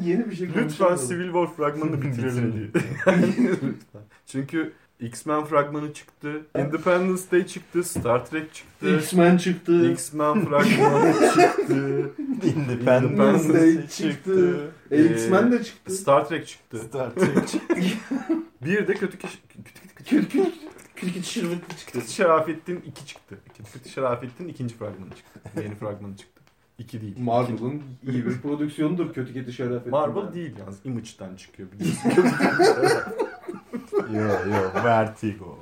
Yeni bir şey Lütfen konuşamıyorum. Civil War fragmanını bitirelim diye. Lütfen. Çünkü X-Men fragmanı çıktı, Independence Day çıktı, Star Trek çıktı, X-Men çıktı. X-Men fragmanı çıktı, Independence Day çıktı. E, X-Men de çıktı. Star Trek çıktı. Star Trek çıktı. Bir de kötü kişi... Kül şırvıklı çıktı. Kötü Şerafettin 2 çıktı. Kötü kötü Şerafettin ikinci fragmanı çıktı. Yeni fragmanı çıktı. 2 değil. Marvel'ın iyi bir prodüksiyonudur kötü kedi şerefettin. Marvel değil yalnız. Image'den çıkıyor biliyorsun. Kötü kötü Şerafettin. Yo yo Vertigo.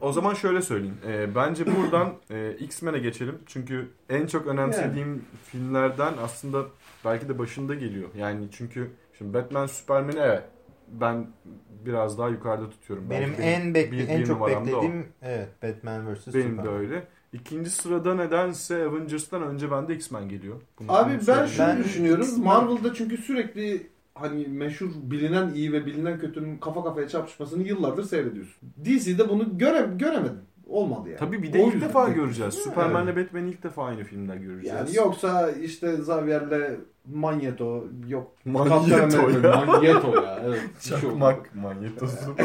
O zaman şöyle söyleyeyim. Ee, bence buradan e, X-Men'e geçelim. Çünkü en çok önemsediğim filmlerden aslında belki de başında geliyor. Yani çünkü şimdi Batman, Superman'i evet ben biraz daha yukarıda tutuyorum. Benim Belki en bekle bir- en bir çok o. beklediğim evet Batman vs Benim Superman. de öyle. İkinci sırada nedense Avengers'tan önce bende X-Men geliyor. Bunu- Abi ben şunu Ben- düşünüyorum. X-Men- Marvel'da çünkü sürekli hani meşhur bilinen iyi ve bilinen kötünün kafa kafaya çarpışmasını yıllardır seyrediyorsun. DC'de bunu göre, göremedim. Olmadı yani. Tabii bir de O ilk defa bekliyorum. göreceğiz. Superman'le Batman'i ilk defa aynı filmde göreceğiz. Yani yoksa işte Xavier'le Magneto yok. Magneto ya. Magneto ya. Evet. şey. Çakmak manyetosu.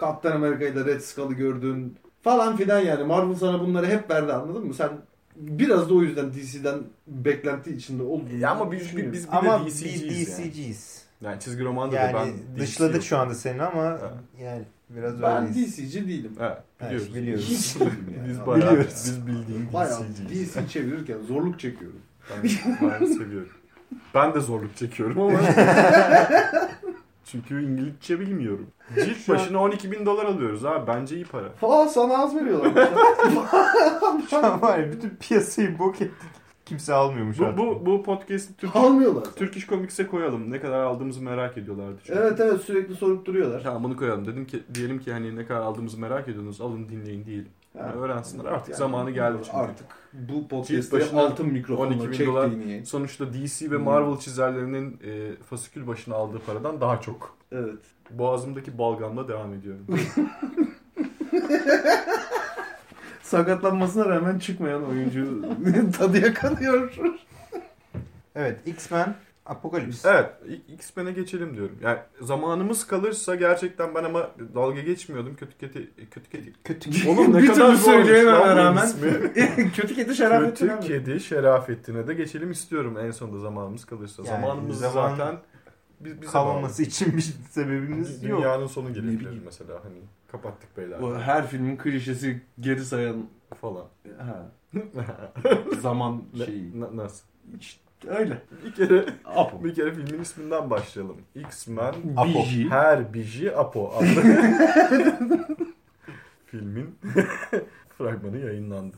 Captain America'yı da Red Skull'ı gördün falan filan yani. Marvel sana bunları hep verdi anladın mı? Sen biraz da o yüzden DC'den beklenti içinde olduğunu ya ama biz, biz, biz bir Ama biz DC'ciyiz yani. DC'ciyiz. Yani çizgi romanda da Yani ben dışladık şu anda seni ama Ha. yani biraz ben öyleyiz. DC'ci değilim. Evet, Evet, biliyoruz. biliyoruz. Hiç yani. Biz bayağı Biliyoruz. biz bildiğin DC'ciyiz. DC çevirirken zorluk çekiyorum. Ben, ben seviyorum. Ben de zorluk çekiyorum ama. Çünkü İngilizce bilmiyorum. Cilt Şu an- başına 12 bin dolar alıyoruz abi. Bence iyi para. Aa sana az veriyorlar. Şu an var ya bütün piyasayı bok ettik. Kimse almıyormuş Bu, artık. bu, bu podcast'i Türk, Almıyorlar. Türk İş Comics'e koyalım. Ne kadar aldığımızı merak ediyorlardı. Çünkü. Evet evet sürekli sorup duruyorlar. Tamam bunu koyalım. Dedim ki diyelim ki hani ne kadar aldığımızı merak ediyorsunuz. Alın dinleyin değil. Yani öğrensinler. Artık Yani zamanı geldi çünkü. Artık bu podcast'te başına altın mikrofonla 12 bin dolar. çektiğini. Sonuçta DC ve Hmm. Marvel çizerlerinin e, fasikül başına aldığı paradan daha çok. Evet. Boğazımdaki balgamla devam ediyorum. Sakatlanmasına rağmen çıkmayan oyuncu tadı yakalıyor. Evet X-Men Apokalips. evet X- X-Men'e geçelim diyorum. Yani zamanımız kalırsa gerçekten ben ama dalga geçmiyordum. Kötü kedi kötü kedi. Kötü Oğlum ne Bir kadar söyleyememe rağmen. Kötü kedi şerafettin Kötü kedi Şerafettin'e de geçelim istiyorum en sonunda zamanımız kalırsa. Yani Zamanımız zaman zaten biz, bize kalmaması için bir sebebimiz bağlı. yok. Dünyanın sonu Ne gelebilir mesela hani kapattık beyler O her filmin klişesi geri sayan falan. ha, zaman Ne- şeyi. na- nasıl? İşte öyle. Bir kere Apo. bir kere filmin isminden başlayalım. X-Men Apo. Biji. Her Biji Apo adlı filmin fragmanı yayınlandı.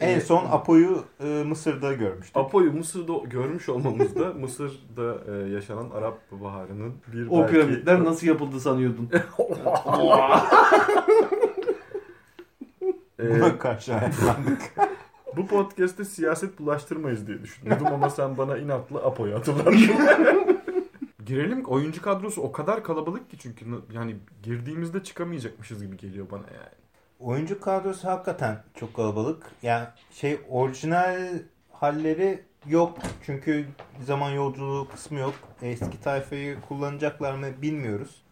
En son Apo'yu e, Mısır'da görmüştük. Apo'yu Mısır'da görmüş olmamızda Mısır'da e, yaşanan Arap Baharı'nın bir O belki... piramitler nasıl yapıldı sanıyordun? E, Buna karşı ayaklandık. bu podcast'te siyaset bulaştırmayız diye düşünüyordum ama sen bana inatla Apo'yu hatırlattın. Girelim oyuncu kadrosu o kadar kalabalık ki çünkü yani girdiğimizde çıkamayacakmışız gibi geliyor bana yani. Oyuncu kadrosu hakikaten çok kalabalık. Yani şey orijinal halleri yok. Çünkü zaman yolculuğu kısmı yok. Eski tayfayı kullanacaklar mı bilmiyoruz.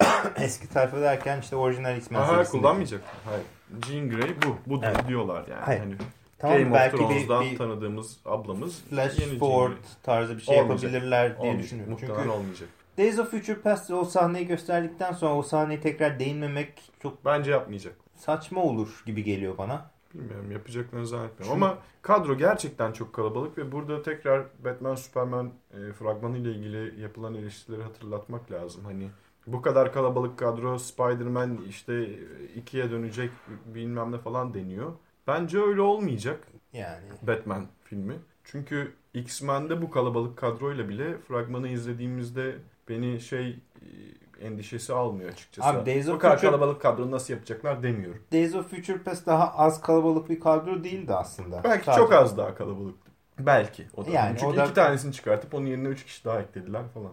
Eski tayfa derken işte orijinal X-Men Aha kullanmayacak. Hayır. Jean Grey bu. Bu Evet. diyorlar yani. Hayır. Hani Tamam Game belki of bir, Thrones'dan bir tanıdığımız ablamız flash yeni Grey. tarzı bir şey Olmayacak. yapabilirler diye Olmayacak. düşünüyorum. Muhtemelen Çünkü olmayacak. Days of Future Past'te o sahneyi gösterdikten sonra o sahneye tekrar değinmemek çok Bence yapmayacak. saçma olur gibi geliyor bana. Bilmiyorum yapacaklarını zannetmiyorum. Çünkü- Ama kadro gerçekten çok kalabalık ve burada tekrar Batman Superman e, fragmanı ile ilgili yapılan eleştirileri hatırlatmak lazım. Hani bu kadar kalabalık kadro Spider-Man işte ikiye dönecek bilmem ne falan deniyor. Bence öyle olmayacak Yani Batman filmi. Çünkü X-Men'de bu kalabalık kadroyla bile fragmanı izlediğimizde beni şey e, endişesi almıyor açıkçası. Abi Days of Bu kadar Future- kalabalık kadro nasıl yapacaklar demiyorum. Days of Future Past daha az kalabalık bir kadro değildi aslında. Belki Sadece- çok az daha kalabalıktı. Belki. O da. Yani Çünkü o da- iki tanesini çıkartıp onun yerine üç kişi daha eklediler falan.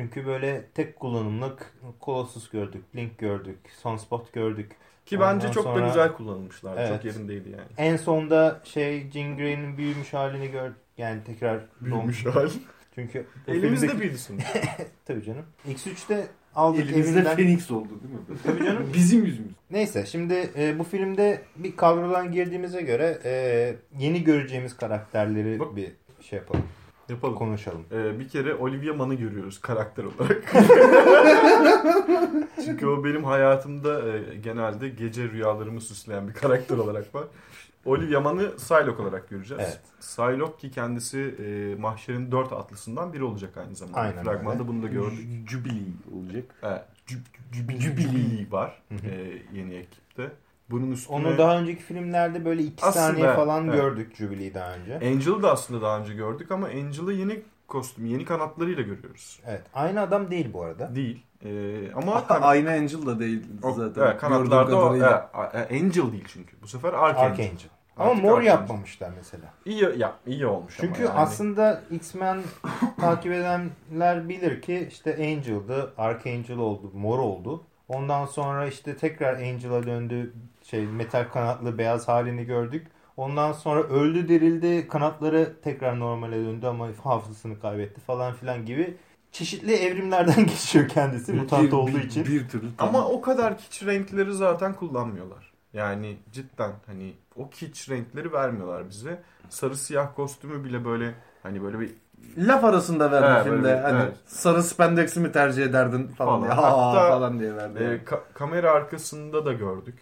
Çünkü böyle tek kullanımlık Colossus gördük, Blink gördük, Sunspot gördük. Ki Ondan bence çok sonra- da güzel kullanılmışlar. Evet. Çok yerindeydi yani. En sonda şey Jean Grey'nin büyümüş halini gördük. Yani tekrar Büyümüş doğmuş. hal. Çünkü Elimizde filmdeki- büyüdü Tabii canım. X3'te aldık Elimizde evinden. Phoenix oldu değil mi? Tabii canım. Bizim yüzümüz. Neyse şimdi e, bu filmde bir kadrodan girdiğimize göre e, yeni göreceğimiz karakterleri Bak. bir şey yapalım. Yapalım. Konuşalım. Ee, bir kere Olivia Munn'ı görüyoruz karakter olarak. Çünkü o benim hayatımda e, genelde gece rüyalarımı süsleyen bir karakter olarak var. Olivia Munn'ı Psylocke olarak göreceğiz. Evet. Psylocke ki kendisi e, mahşerin dört atlısından biri olacak aynı zamanda. Aynen Fragmanda öyle. bunu da gördük. Jubilee olacak. Evet. Jub- Jub- Jubilee var e, yeni ekipte. Bunun üstüne Onu daha önceki filmlerde böyle iki Aslında, saniye falan evet. gördük Jubilee daha önce. Angel'ı da aslında daha önce gördük ama Angel'ı yeni kostüm, yeni kanatlarıyla görüyoruz. Evet. Aynı adam değil bu arada. Değil. E, ama kan- Aynı Angel da değil o- zaten. evet, kanatlarda o, evet, Angel değil çünkü. Bu sefer Archangel. Archangel. Ama Artık mor Archangel. yapmamışlar mesela. İyi ya iyi olmuş Çünkü ama yani. aslında X-Men takip edenler bilir ki işte Angel'dı, Archangel oldu, mor oldu. Ondan sonra işte tekrar Angel'a döndü, şey metal kanatlı beyaz halini gördük. Ondan sonra öldü dirildi, kanatları tekrar normale döndü ama hafızasını kaybetti falan filan gibi çeşitli evrimlerden geçiyor kendisi mutant Bir- olduğu bir- için. Bir türlü. ama o kadar kiç renkleri zaten kullanmıyorlar. Yani cidden hani o kiç renkleri vermiyorlar bize. Sarı siyah kostümü bile böyle hani böyle bir Laf arasında verdi Evet, filmde. böyle, hani evet. sarı spandex'i mi tercih ederdin falan, Falan. diye. Ha, Hatta- falan diye verdi. e, ka- kamera arkasında da gördük.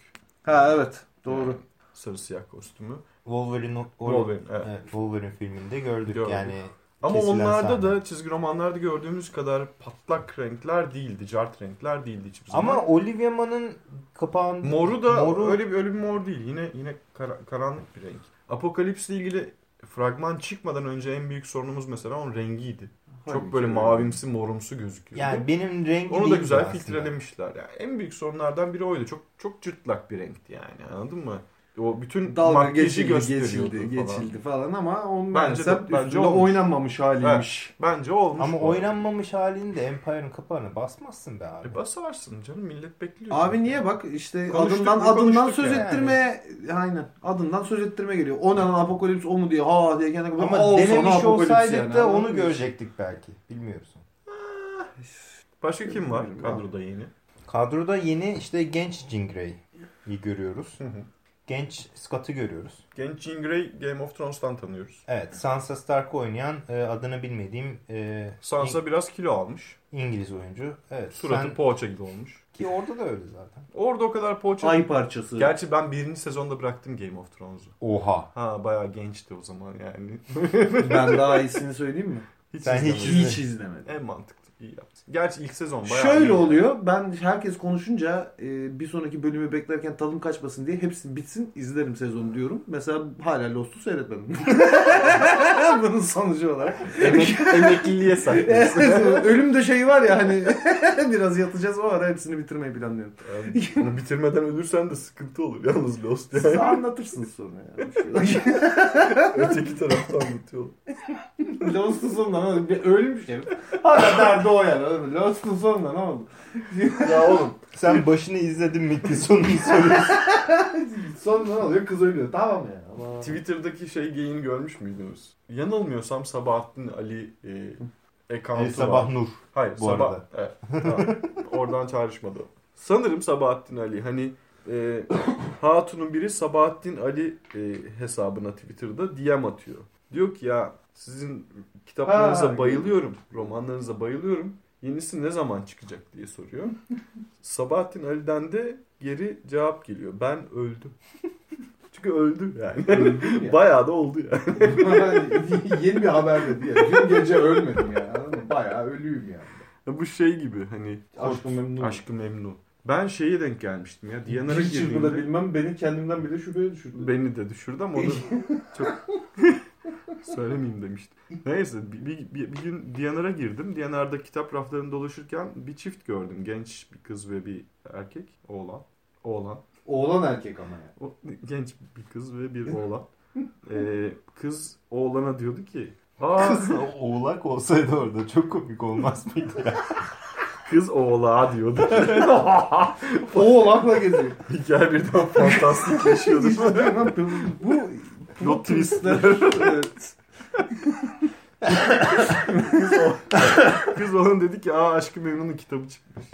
Ha evet. Doğru. Yani sarı siyah kostümü. Wolverine, Wolverine, evet. evet, Wolverine filminde gördük, Gördük. yani. Ama onlarda sahne. da çizgi romanlarda gördüğümüz kadar patlak renkler değildi. Cart renkler değildi hiçbir zaman. Ama Olivia Munn'ın kapağında Moru da moru öyle bir öyle bir mor değil. Yine yine kara- karanlık bir renk. Apokalipsle ilgili fragman çıkmadan önce en büyük sorunumuz mesela onun rengiydi. Çok böyle öyle? mavimsi morumsu gözüküyordu. yani benim rengi Onu da güzel filtrelemişler. Yani en büyük sorunlardan biri oydu. Çok çok cırtlak bir renkti yani. Anladın mı? O bütün Dalga geçildi, geçildi, falan. geçildi falan ama onun Bence de- bence olmuş. oynanmamış haliymiş. Bence olmuş. Ama bu. oynanmamış halinde Empire'ın kapağını basmazsın be abi. E basarsın canım millet bekliyor. Abi çünkü. niye bak işte Konuştuk adından adından söz yani. ettirmeye aynen adından söz ettirme geliyor. O ne lan apokalips o mu diye ha diye kendi Ama sana denemiş olsaydık yani. da onu görecektik belki. Bilmiyoruz. Başka kim var kadroda yeni? Kadroda yeni işte genç Jean Grey'i görüyoruz. Hı hı. Genç Scott'ı görüyoruz. Genç Jean Grey Game of Thrones'tan tanıyoruz. Evet Sansa Stark'ı oynayan e, adını bilmediğim e, Sansa biraz kilo almış. İng- İngiliz oyuncu. Evet. Suratı sen- poğaça gibi olmuş. Ki orada da öyle zaten. Orada o kadar poğaça... Ay parçası. Gerçi ben birinci sezonda bıraktım Game of Thrones'u. Oha. Ha bayağı gençti o zaman yani. ben daha iyisini söyleyeyim mi? Hiç Sen hiç izlemedim. Hiç izlemedim. En mantıklı. İyi yaptın. Gerçi ilk sezon bayağı Şöyle oluyor. Ben herkes konuşunca e, bir sonraki bölümü beklerken tadım kaçmasın diye hepsini bitsin izlerim sezonu diyorum. Mesela hala Lost'u seyretmedim. Bunun sonucu olarak. Emek, emekliliğe saklıyorsun. Ölüm de şeyi var ya hani biraz yatacağız o ara hepsini bitirmeyi planlıyorum. Yani bunu bitirmeden ölürsen de sıkıntı olur yalnız Lost Siz yani. anlatırsınız sonra ya. Şey. Öteki tarafta anlatıyorlar. Lost'un sonunda ne oldu? Bir ölmüş herif. Hala derdi o yani. Lost'un sonunda ne oldu? Ya oğlum Sen başını izledin mi ki sonunu soruyorsun. Sonunda ne oluyor? Kız ölüyor. Tamam ya. Ama... Twitter'daki şey geyin görmüş müydünüz? Yanılmıyorsam Sabahattin Ali e, account'u Ali Sabah var. Nur. Hayır bu Sabah. arada. Evet, tamam. Oradan çağrışmadı. Sanırım Sabahattin Ali hani e, Hatun'un biri Sabahattin Ali e, hesabına Twitter'da DM atıyor. Diyor ki ya sizin kitaplarınıza Ha, bayılıyorum, romanlarınıza bayılıyorum. Yenisi ne zaman çıkacak diye soruyor. Sabahattin Ali'den de geri cevap geliyor. Ben öldüm. Çünkü öldüm yani. Öldüm ya. Bayağı da oldu yani. Yeni bir haber dedi ya. Dün gece ölmedim ya. Mı? Bayağı ölüyüm yani. Bu şey gibi hani Aşkı memnun. Aşkı memnun. Ben şeye denk gelmiştim ya. Diyanara girdiğimde bilmem beni kendimden bile şüpheye düşürdü. beni de düşürdü ama onu çok Söylemeyeyim demişti. Neyse bir, bir, bir, gün Diyanar'a girdim. Diyanar'da kitap raflarında dolaşırken bir çift gördüm. Genç bir kız ve bir erkek. Oğlan. Oğlan. Oğlan erkek ama yani. O, genç bir kız ve bir oğlan. Ee, kız oğlana diyordu ki Aa, Kız oğlak olsaydı orada çok komik olmaz mıydı? kız oğlağa diyordu. Oğlakla geziyor. Hikaye birden fantastikleşiyordu. Bu Plot twistler. evet. kız, o, kız onun dedi ki aa Aşkı Memnun'un kitabı çıkmış.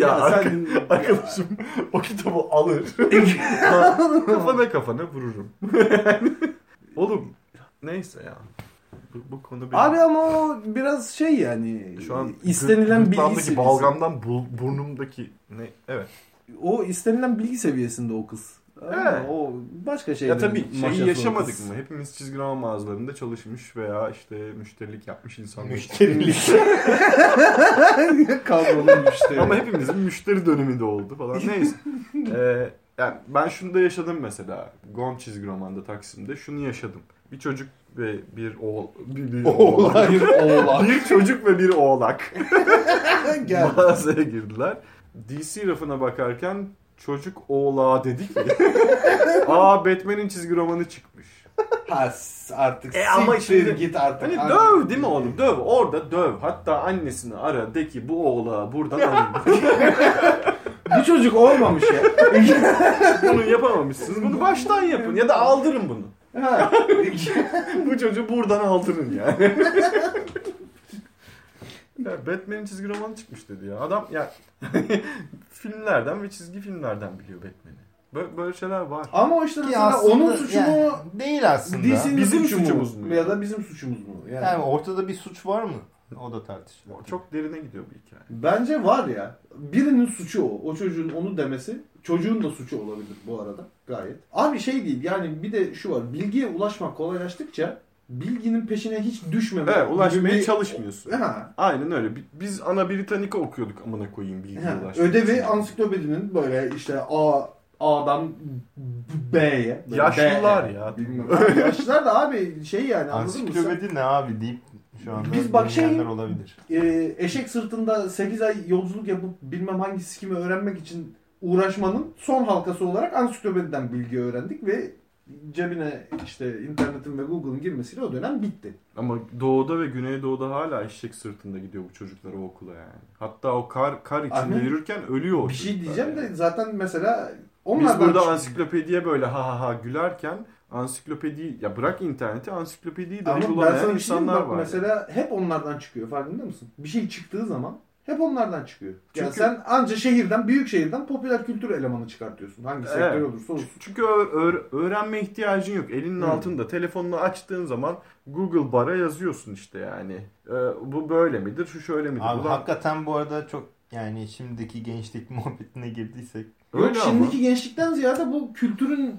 Ya, Ya arka- sen arkadaşım o kitabı alır. kafana kafana vururum. Oğlum neyse ya. Bu, bu konu benim. Abi ama o biraz şey yani şu an istenilen bilgi seviyesi. balgamdan bu, burnumdaki ne evet. O istenilen bilgi seviyesinde o kız. Evet. O başka şey. ya tabii şeyi yaşamadık mı? Hepimiz çizgi roman mağazalarında çalışmış veya işte müşterilik yapmış insanlar. Müşterilik. Kadrolu müşteri. Ama hepimizin müşteri dönemi de oldu falan. Neyse. Ee, yani ben şunu da yaşadım mesela. Gon çizgi romanda Taksim'de. Şunu yaşadım. Bir çocuk ve bir oğul... Bir, bir oğlak. bir oğlak. bir çocuk ve bir oğlak Gel. mağazaya girdiler. DC rafına bakarken çocuk oğlağa dedi ki Aa Batman'in çizgi romanı çıkmış. Ha, artık E ama şimdi- git artık. Hani döv değil mi oğlum? Döv. Orada döv. Hatta annesini ara de ki bu oğlağı buradan alın. Bu çocuk olmamış ya. bunu yapamamışsınız. Bunu baştan yapın ya da aldırın bunu. Ha. Bu çocuğu buradan aldırın yani. Ya Batman'in çizgi romanı çıkmış dedi ya. Adam ya filmlerden ve çizgi filmlerden biliyor Batman'i. Böyle, böyle şeyler var. Ama o işte Ki mesela aslında onun suçu yani mu? Değil aslında. DC'nin Bizim suçu suçumuz mu? Ya da bizim suçumuz mu? Yani, Yani ortada bir suç var mı? O da tartışılır. Çok derine gidiyor bu hikaye. Bence var ya. Birinin suçu o. O çocuğun onu demesi. Çocuğun da suçu olabilir bu arada. Gayet. Abi şey değil yani bir de şu var. Bilgiye ulaşmak kolaylaştıkça bilginin peşine hiç düşmemek. Evet ulaşmaya bir- çalışmıyorsun. Ha. Aynen öyle. Bi- Biz Ana Britannica okuyorduk amına koyayım bilgiye ulaşmak Ödevi için. ansiklopedinin böyle işte A A'dan B'ye. Yaşlılar B'ye. ya. Bilmem. Yaşlılar da abi şey yani anladın mı? Ansiklopedi ne abi deyip şu anda Biz bak şey- olabilir. e, eşek sırtında 8 ay yolculuk yapıp bilmem hangi sikimi öğrenmek için uğraşmanın son halkası olarak ansiklopediden bilgi öğrendik ve cebine işte internetin ve Google'ın girmesiyle o dönem bitti. Ama doğuda ve güneydoğuda hala eşek sırtında gidiyor bu çocuklar o okula yani. Hatta o kar kar içinde Ahmet, yürürken ölüyor bir şey diyeceğim yani. de zaten mesela Biz onlardan burada çıktı. ansiklopediye böyle ha ha ha gülerken ansiklopediyi ya bırak interneti ansiklopediyi dahi Ama ben sana şey insanlar Bak var. Mesela hep onlardan çıkıyor farkında mısın? Bir şey çıktığı zaman hep onlardan çıkıyor. Yani Çünkü- sen anca şehirden, büyük şehirden popüler kültür elemanı çıkartıyorsun. Hangi Evet. sektör olursa olsun. Çünkü öğ- öğ- öğrenme ihtiyacın yok. Elinin Hı. altında. Telefonunu açtığın zaman Google bara yazıyorsun işte yani. Ee, bu böyle midir, şu şöyle midir? Abi Ulan- hakikaten bu arada çok yani şimdiki gençlik muhabbetine girdiysek Öyle Yok ama. şimdiki gençlikten ziyade bu kültürün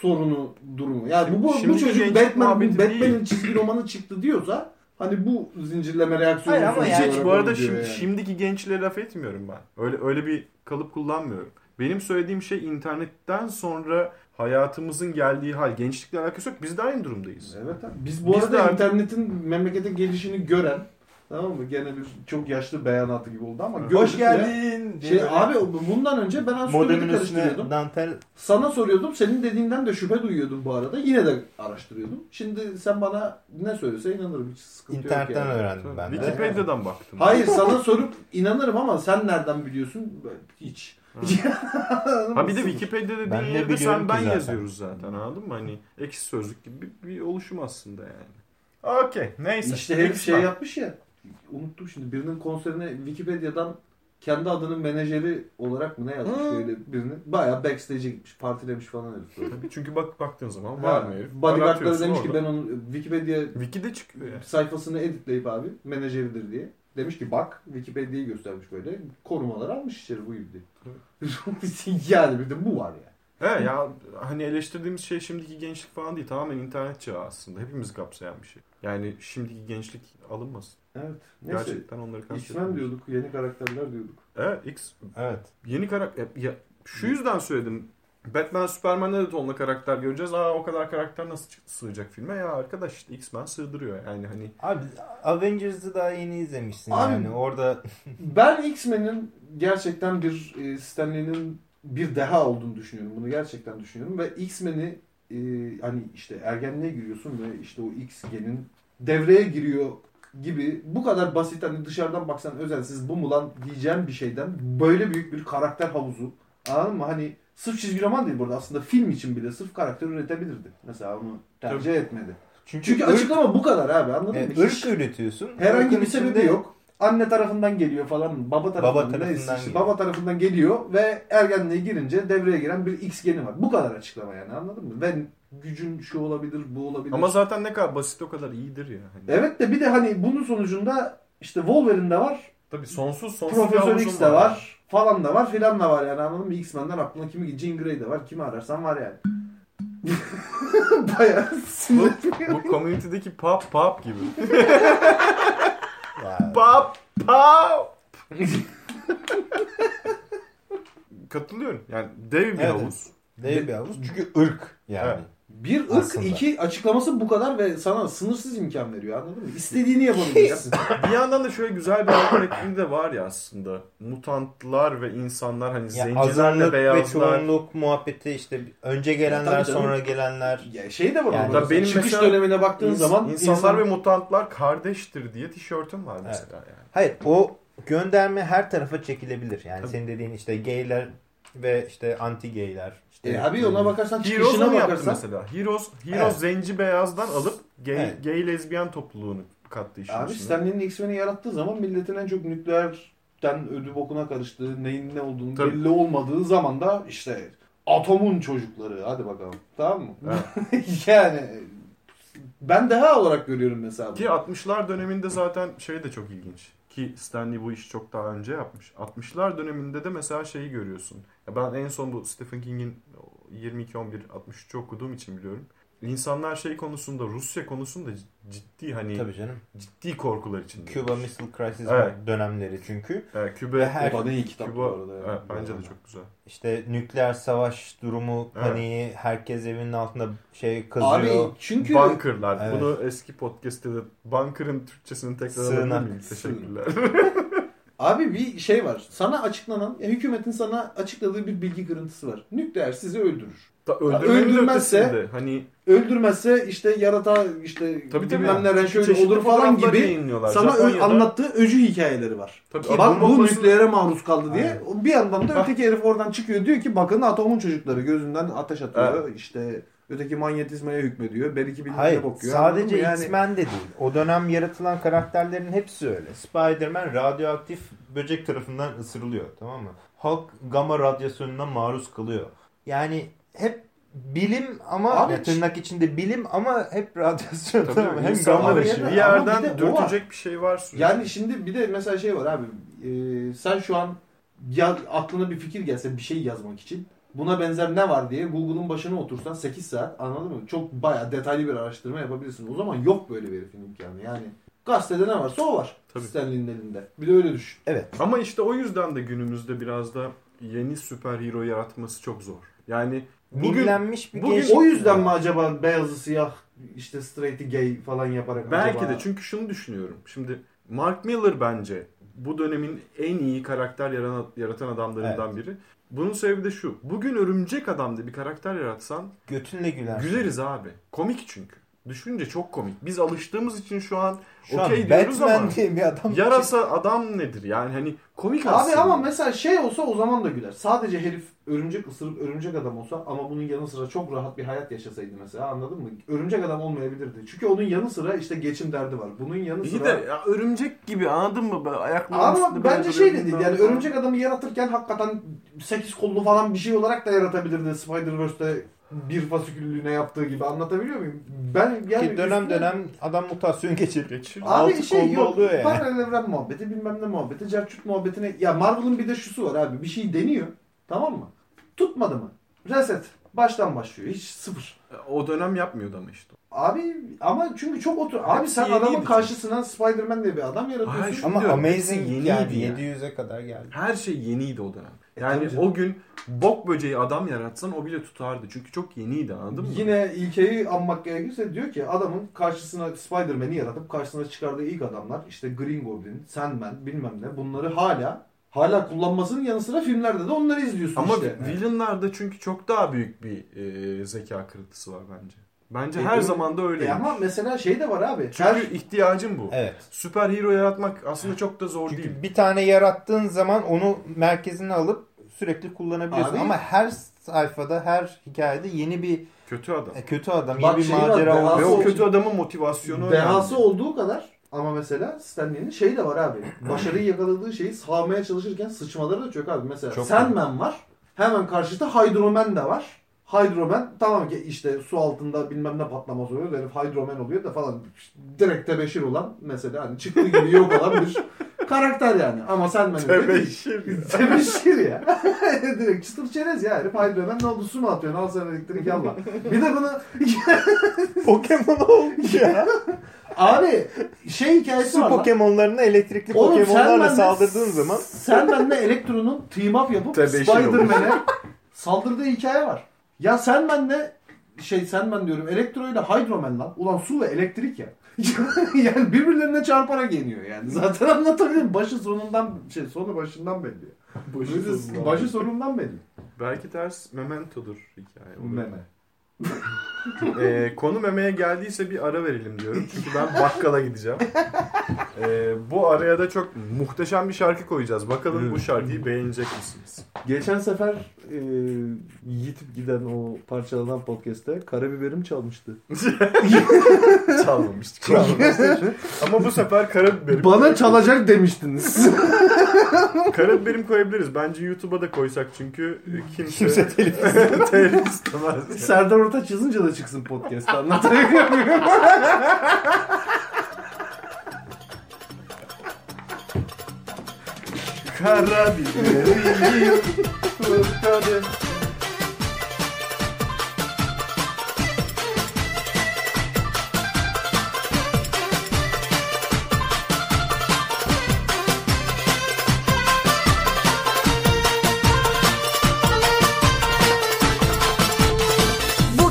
sorunu durumu. Yani bu, bu, bu Şimdiki çocuk Batman, Batman'in çizgi romanı çıktı diyorsa hani bu zincirleme reaksiyonu Hayır ama yani olarak bu arada şimdi, yani. şimdiki gençlere laf etmiyorum ben. Öyle öyle bir kalıp kullanmıyorum. Benim söylediğim şey internetten sonra hayatımızın geldiği hal. Gençlikle alakası yok. Biz de aynı durumdayız. Evet abi. Biz bu Biz arada de artık- internetin memlekete gelişini gören tamam mı? Gene bir çok yaşlı beyanatı gibi oldu ama Evet. hoş geldin. diye Şey böyle abi bundan önce ben ansiklopedi karıştırıyordum. dantel Sana soruyordum. Senin dediğinden de şüphe duyuyordum bu arada. Yine de araştırıyordum. Şimdi sen bana ne söylese inanırım. Hiç sıkıntı internetten yok yani. öğrendim ben de. Wikipedia'dan baktım. Hayır sana sorup inanırım ama sen nereden biliyorsun? Hiç. Ha bir de Wikipedia dediğin Ben biliyorum sen ben zaten. yazıyoruz zaten anladın mı? Hani ekşi sözlük gibi bir, bir oluşum aslında yani. Okey neyse. İşte X-Men. şey yapmış ya. Unuttum şimdi. Birinin konserine Wikipedia'dan kendi adının menajeri olarak mı ne yazmış Hı. böyle birini. Bayağı backstage'e gitmiş. Partilemiş falan herif. Tabii çünkü bak baktığın zaman var mı herif? Bodyguardları demiş ki orada. ben onu Wikipedia Wiki'de çıkıyor yani. sayfasını editleyip abi menajeridir diye. Demiş ki bak Wikipedia'yı göstermiş böyle. Korumalar almış içeri bu gibi yani bir de bu var ya. He ya hani eleştirdiğimiz şey şimdiki gençlik falan değil. Tamamen internet çağı aslında. Hepimizi kapsayan bir şey. Yani şimdiki gençlik alınmasın. Evet. Neyse. Gerçekten onları X-Men kastetmiyorum. diyorduk. Yeni karakterler diyorduk. Evet X Evet. yeni karakter ya şu yüzden söyledim. Batman, Superman'de de tonla karakter göreceğiz. Aa o kadar karakter nasıl sığacak filme? Ya arkadaş işte X-Men sığdırıyor. Yani hani Abi Avengers'ı daha yeni izlemişsin Abi- yani. Orada Ben X-Men'in gerçekten bir e, Stanley'nin bir deha olduğunu düşünüyorum. Bunu gerçekten düşünüyorum. Ve X-Men'i e, hani işte ergenliğe giriyorsun ve işte o X genin devreye giriyor gibi bu kadar basit hani dışarıdan baksan özensiz bu mu lan diyeceğim bir şeyden böyle büyük bir karakter havuzu anladın mı? Hani sırf çizgi roman değil burada aslında film için bile sırf karakter üretebilirdi. Mesela onu tercih etmedi. çünkü, Çünkü ırk- açıklama bu kadar abi anladın Evet, mı? ırk Hiç- üretiyorsun. Herhangi bir sebebi yok. Anne tarafından geliyor falan. Baba tarafından, Baba neyse tarafından işte, baba tarafından geliyor ve ergenliğe girince devreye giren bir X geni var. Bu kadar açıklama yani anladın mı? Ben gücün şu olabilir, bu olabilir. ama zaten ne kadar basit o kadar iyidir ya. Hani. Evet de bir de hani bunun sonucunda işte Wolverine'de var, Tabii sonsuz sonsuz Profesör X de var, falan da var filan da var yani anladın mı? X-Men'den aklına kimi Jean Grey de var, kimi ararsan var yani. Bayağı Bu, sinir. bu community'deki pop pop gibi. Ya, Pop pop. Katılıyorum. Yani dev bir Evet. havuz. dev bir havuz. Çünkü ırk yani. Evet. Bir ırk, Aslında. iki açıklaması bu kadar ve sana sınırsız imkan veriyor anladın mı? İstediğini yapabilirsin. Bir yandan da şöyle güzel bir hareketli de var ya aslında. Mutantlar ve insanlar hani Ya zencilerle azınlık ve beyazlar. çoğunluk muhabbeti işte önce gelenler Tabii canım. sonra gelenler. Ya şey de var Yani orada. Tabii benim Çıkış mesela dönemine baktığın İns- zaman insanlar insan- ve mutantlar kardeştir diye tişörtüm var mesela yani. Hayır o gönderme her tarafa çekilebilir. Yani Tabii. senin dediğin işte gayler ve işte anti gayler. E abi ona bakarsan Heroes çıkışına onu yaptı bakarsan mesela. Heroes, Heroes Evet. zenci beyazdan alıp gay, Evet. gay lezbiyen topluluğunu kattı işin abi içine. Stanley'nin X-Men'i yarattığı zaman milletin en çok nükleerden ödü bokuna karıştığı, neyin ne olduğunu Tabii. belli olmadığı zaman da işte atomun çocukları hadi bakalım. Tamam mı? yani ben daha olarak görüyorum mesela. bunu. Ki 60'lar döneminde zaten şey de çok ilginç. Ki Stanley bu işi çok daha önce yapmış. 60'lar döneminde de mesela şeyi görüyorsun. Ya ben en son bu Stephen King'in 22-11-63'ü okuduğum için biliyorum. İnsanlar şey konusunda, Rusya konusunda ciddi hani Tabii canım. ciddi korkular içinde. Cuba Missile Crisis Evet. dönemleri çünkü. Evet, Küba, Ve her- Küba ne iyi kitap bu Küba, arada. ya. evet, bence de çok güzel. İşte nükleer savaş durumu Evet. paniği, herkes evinin altında şey kazıyor. Abi çünkü Bunker'lar. Evet. Bunu eski podcast'te de Bunker'ın Türkçesini tekrar alabilir miyim? Teşekkürler. Abi bir şey var. Sana açıklanan, ya hükümetin sana açıkladığı bir bilgi kırıntısı var. Nükleer sizi öldürür. Öldürmenin öldürmezse- ötesinde hani Öldürmezse işte yarata işte tabii bilmem ne şöyle olur falan gibi sana Japonya'da- anlattığı öcü hikayeleri var. Tabii Ki bak bu bombasını- nükleere maruz kaldı diye. Aynen. Bir yandan da öteki herif oradan çıkıyor diyor ki bakın atomun çocukları gözünden ateş atıyor. İşte öteki manyetizmaya hükmediyor. Belki ne bakıyor. Sadece yani, X-Men de değil. O dönem yaratılan karakterlerin hepsi öyle. Spider-Man radyoaktif böcek tarafından ısırılıyor tamam mı? Hulk gamma radyasyonuna maruz kalıyor. Yani hep bilim ama Abi- tırnak içinde bilim ama hep radyasyon Tabii, tamam? Hem gamma yerde- bir yerden bir dürtecek bir şey var sürekli. Yani şimdi bir de mesela şey var abi. e, sen şu an ya aklına bir fikir gelse bir şey yazmak için buna benzer ne var diye Google'un başına otursan 8 saat anladın mı? Çok bayağı detaylı bir araştırma yapabilirsin. O zaman yok böyle bir herifin imkanı. Yani gazetede ne varsa o var. Tabii. Stanley'nin elinde. Bir de öyle düşün. Evet. Ama işte o yüzden de günümüzde biraz da yeni süper hero yaratması çok zor. Yani bugün Bilgilenmiş bir bugün- O yüzden mi acaba beyazı siyah işte straight'i gay falan yaparak belki acaba... de çünkü şunu düşünüyorum. Şimdi Mark Miller bence bu dönemin en iyi karakter yaratan adamlarından biri. Bunun sebebi de şu. Bugün örümcek adamda bir karakter yaratsan Götünle güler. güleriz abi. Komik çünkü. Düşününce çok komik. Biz alıştığımız için şu an Şu an okey diyoruz Batman ama diye bir adam yarasa adam nedir? Yani hani komik Abi aslında. ama mesela şey olsa o zaman da güler. Sadece herif örümcek ısırıp örümcek adam olsa ama bunun yanı sıra çok rahat bir hayat yaşasaydı mesela anladın mı? Örümcek adam olmayabilirdi. Çünkü onun yanı sıra işte geçim derdi var. Bunun yanı İyi sıra... de ya örümcek gibi anladın mı? Ayaklarının Ama bence şey böyle de değil bir- yani örümcek adamı yaratırken hakikaten 8 kollu falan bir şey olarak da yaratabilirdi Spider-Verse'te bir fasiküllüğüne yaptığı gibi anlatabiliyor muyum? Ben yani Ki dönem üstüne- dönem adam mutasyon geçirir. Geçir. Abi Altı şey yok. oluyor yani. Paralel evren muhabbeti bilmem ne muhabbeti. Cerçut muhabbetine. Ya Marvel'ın bir de şusu var abi. Bir şey deniyor. Tamam mı? Tutmadı mı? Reset. Baştan başlıyor. Hiç sıfır. O dönem yapmıyordu ama işte. Abi ama çünkü çok otur. Abi Hepsi sen adamın karşısına Spider-Man diye bir adam yaratıyorsun. Hayır, Ama Diyorum, Amazing yeniydi yani ya. 700'e kadar geldi. Her şey yeniydi o dönem. E, Yani canım. o gün bok böceği adam yaratsan o bile tutardı. Çünkü çok yeniydi anladın mı? Yine ilkeyi anmak gerekirse diyor ki adamın karşısına Spider-Man'i yaratıp karşısına çıkardığı ilk adamlar işte Green Goblin, Sandman bilmem ne bunları hala hala kullanmasının yanı sıra filmlerde de onları izliyorsun Ama işte. villainlarda çünkü çok daha büyük bir e, zeka kırıntısı var bence. Bence E, her zaman da öyle. E ama mesela şey de var abi. Çünkü Her, ihtiyacın bu. Evet. Süper hero yaratmak aslında çok da zor Çünkü değil. bir tane yarattığın zaman onu merkezine alıp sürekli kullanabiliyorsun. Abi- Ama her sayfada, her hikayede yeni bir Kötü adam. e, kötü adam, Bak yeni bir şey var, macera Behası Ve o kötü adamın motivasyonu dehası önemli. olduğu kadar ama mesela Stanley'nin şey de var abi. Başarıyı yakaladığı şeyi sağmaya çalışırken sıçmaları da çok abi. Mesela Çok Sandman var. Hemen karşıda Hydro-Man de var. Hydro-Man tamam ki işte su altında bilmem ne patlaması oluyor. Herif Hydro-Man oluyor da falan. Direkt tebeşir olan mesela hani çıktığı gibi yok olan bir karakter yani. Ama Sandman öyle değil. Tebeşir. Tebeşir ya. Direkt çıtır çerez ya. Herif Hydro-Man ne oldu su mu atıyorsun? Al sana elektrik yalla. Bir de bunu Pokemon olmuş ya. abi şey hikayesi Su var. lan. Pokemon'larına elektrikli Oğlum sen Pokemon'larla bende- saldırdığın zaman Sen benimle Elektro'nun team up yapıp Tebeşir Spider-Man'e saldırdığı hikaye var. Ya sen benimle şey sen ben diyorum Elektro ile Hydro-Man lan. Ulan su ve elektrik ya. yani birbirlerine çarparak yeniyor yani. Zaten anlatabilirim. Başı sonundan şey sonu başından belli. Başı sonundan. Başı sonundan belli. Belki ters mementodur hikaye. O da- Meme. Ee, konu memeye geldiyse bir ara verelim diyorum. Çünkü ben bakkala gideceğim. Ee, bu araya da çok muhteşem bir şarkı koyacağız. Bakalım bu şarkıyı beğenecek misiniz? Geçen sefer e, yitip giden o parçalanan podcast'te karabiberim çalmıştı. Çalmamıştık. Ama bu sefer karabiberim. Bana çalacak demiştiniz. Karabiberim koyabiliriz. Bence YouTube'a da koysak çünkü e, kimse, kimse telif istemez. Serdar Ortaç yazınca da çıksın podcast anlatabiliyor muyum? Karabiberim. Bu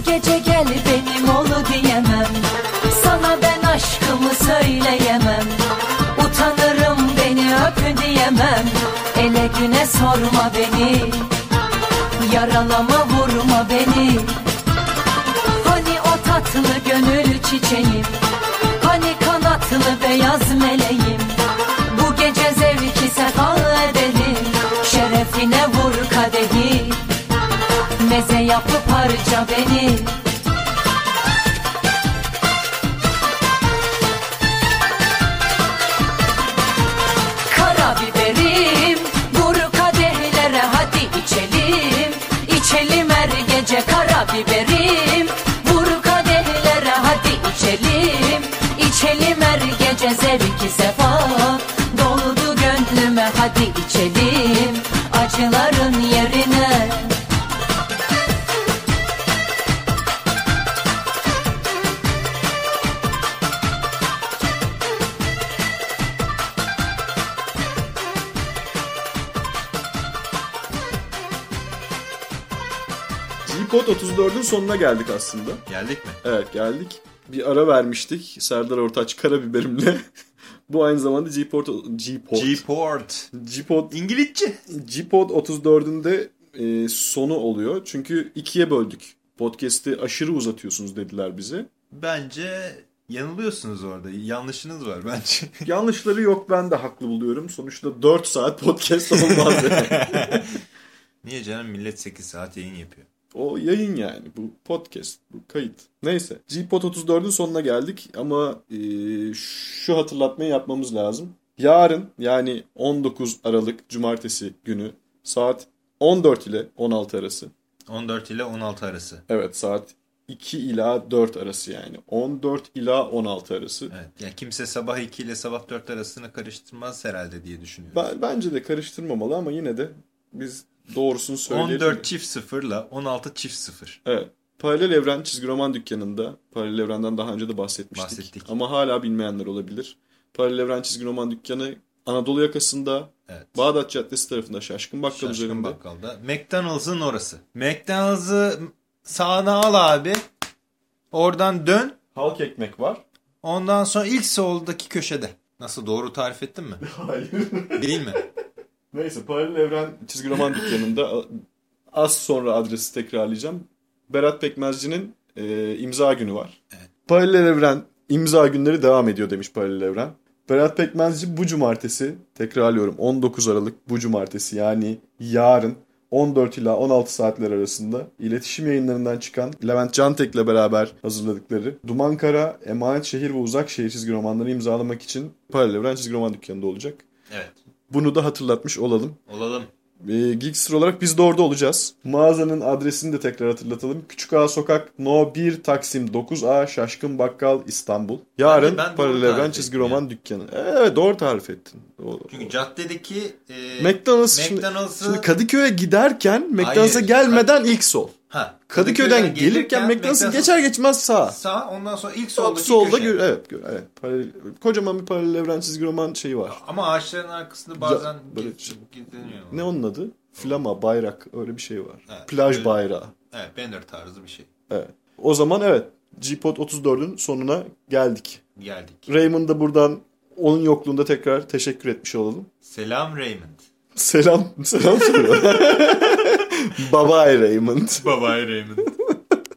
gece gel benim ol diyemem. Sana ben aşkımı söyleyemem. Utanırım beni öp diyemem. Ele sorma beni Yaralama vurma beni. Hani o tatlı gönül çiçeğim Hani kanatlı beyaz meleğim. Bu gece zevki sefa edelim Şerefine vur kadehi. Meze yapıp harca beni karabiberim Vur kadehlere hadi içelim. İçelim her gece zevki sefa. Doldu gönlüme hadi içelim. Acıların sonuna geldik aslında. Geldik mi? Evet geldik. Bir ara vermiştik Serdar Ortaç karabiberimle. Bu aynı zamanda G-Pod G-Pod G-Port. G-Pod İngilizce. G-Pod 34'ün de e, sonu oluyor. Çünkü ikiye böldük. Podcast'i aşırı uzatıyorsunuz dediler bize. Bence yanılıyorsunuz orada. Yanlışınız var bence. Yanlışları yok ben de haklı buluyorum. Sonuçta 4 saat podcast olmaz yani. Niye canım millet 8 saat yayın yapıyor. O yayın yani. Bu podcast. Bu kayıt. Neyse. G-Pod 34'ün sonuna geldik. Ama e, şu hatırlatmayı yapmamız lazım. Yarın yani 19 Aralık Cumartesi günü saat 14 ile 16 arası. 14 ile 16 arası. Evet saat 2 ila 4 arası yani. 14 ila 16 arası. Evet. Yani kimse sabah 2 ile sabah 4 arasını karıştırmaz herhalde diye düşünüyorum. Ben, bence de karıştırmamalı ama yine de biz doğrusunu söyleyelim. 14 çift sıfırla 16 çift sıfır. Evet. Paralel Evren çizgi roman dükkanında Paralel Evren'den daha önce de bahsetmiştik. Bahsettik. Ama hala bilmeyenler olabilir. Paralel Evren çizgi roman dükkanı Anadolu yakasında Evet. Bağdat Caddesi tarafında Şaşkın Bakkal Şaşkın üzerinde. bakkalda. McDonald's'ın orası. McDonald's'ı sağına al abi. Oradan dön. Halk ekmek var. Ondan sonra ilk soldaki köşede. Nasıl doğru tarif ettin mi? Hayır. Değil mi? Neyse Paralel Evren çizgi roman dükkanında az sonra adresi tekrarlayacağım. Berat Pekmezci'nin e, imza günü var. Paralel Evren imza günleri devam ediyor demiş Paralel Evren. Berat Pekmezci bu cumartesi tekrarlıyorum 19 Aralık bu cumartesi yani yarın 14 ila 16 saatler arasında iletişim yayınlarından çıkan Levent Cantek'le beraber hazırladıkları Duman Kara, Emanet Şehir ve Uzak Şehir çizgi romanları imzalamak için Paralel Evren çizgi roman dükkanında olacak. Evet. Bunu da hatırlatmış olalım. Olalım. E, Geekster olarak biz de orada olacağız. Mağazanın adresini de tekrar hatırlatalım. Küçük Ağa Sokak No 1 Taksim 9A Şaşkın Bakkal İstanbul. Yarın ben doğru Paralel Evren çizgi roman dükkanı. Evet doğru tarif ettin. O- Çünkü caddedeki e, McDonald's, şimdi, McDonald's'ı şimdi Kadıköy'e giderken McDonald's'a gelmeden ilk sol. Ha, Kadıköy'den gelirken McDonald's'a geçer geçmez sağ. sağ ondan sonra ilk Sol, soldaki solda köşe. gör, evet, gör, evet. Paralel, kocaman bir paralel evren çizgi roman şeyi var. Ama ağaçların arkasında bazen böyle şey- gidileniyor. Ne onun adı? Flama, bayrak öyle bir şey var. Evet, Plaj öyle. bayrağı. Evet banner tarzı bir şey. Evet. O zaman evet G-Pod 34'ün sonuna geldik. Geldik. Raymond da buradan onun yokluğunda tekrar teşekkür etmiş olalım. Selam Raymond. Selam, selam söylüyor. Bye Raymond. Bye Raymond.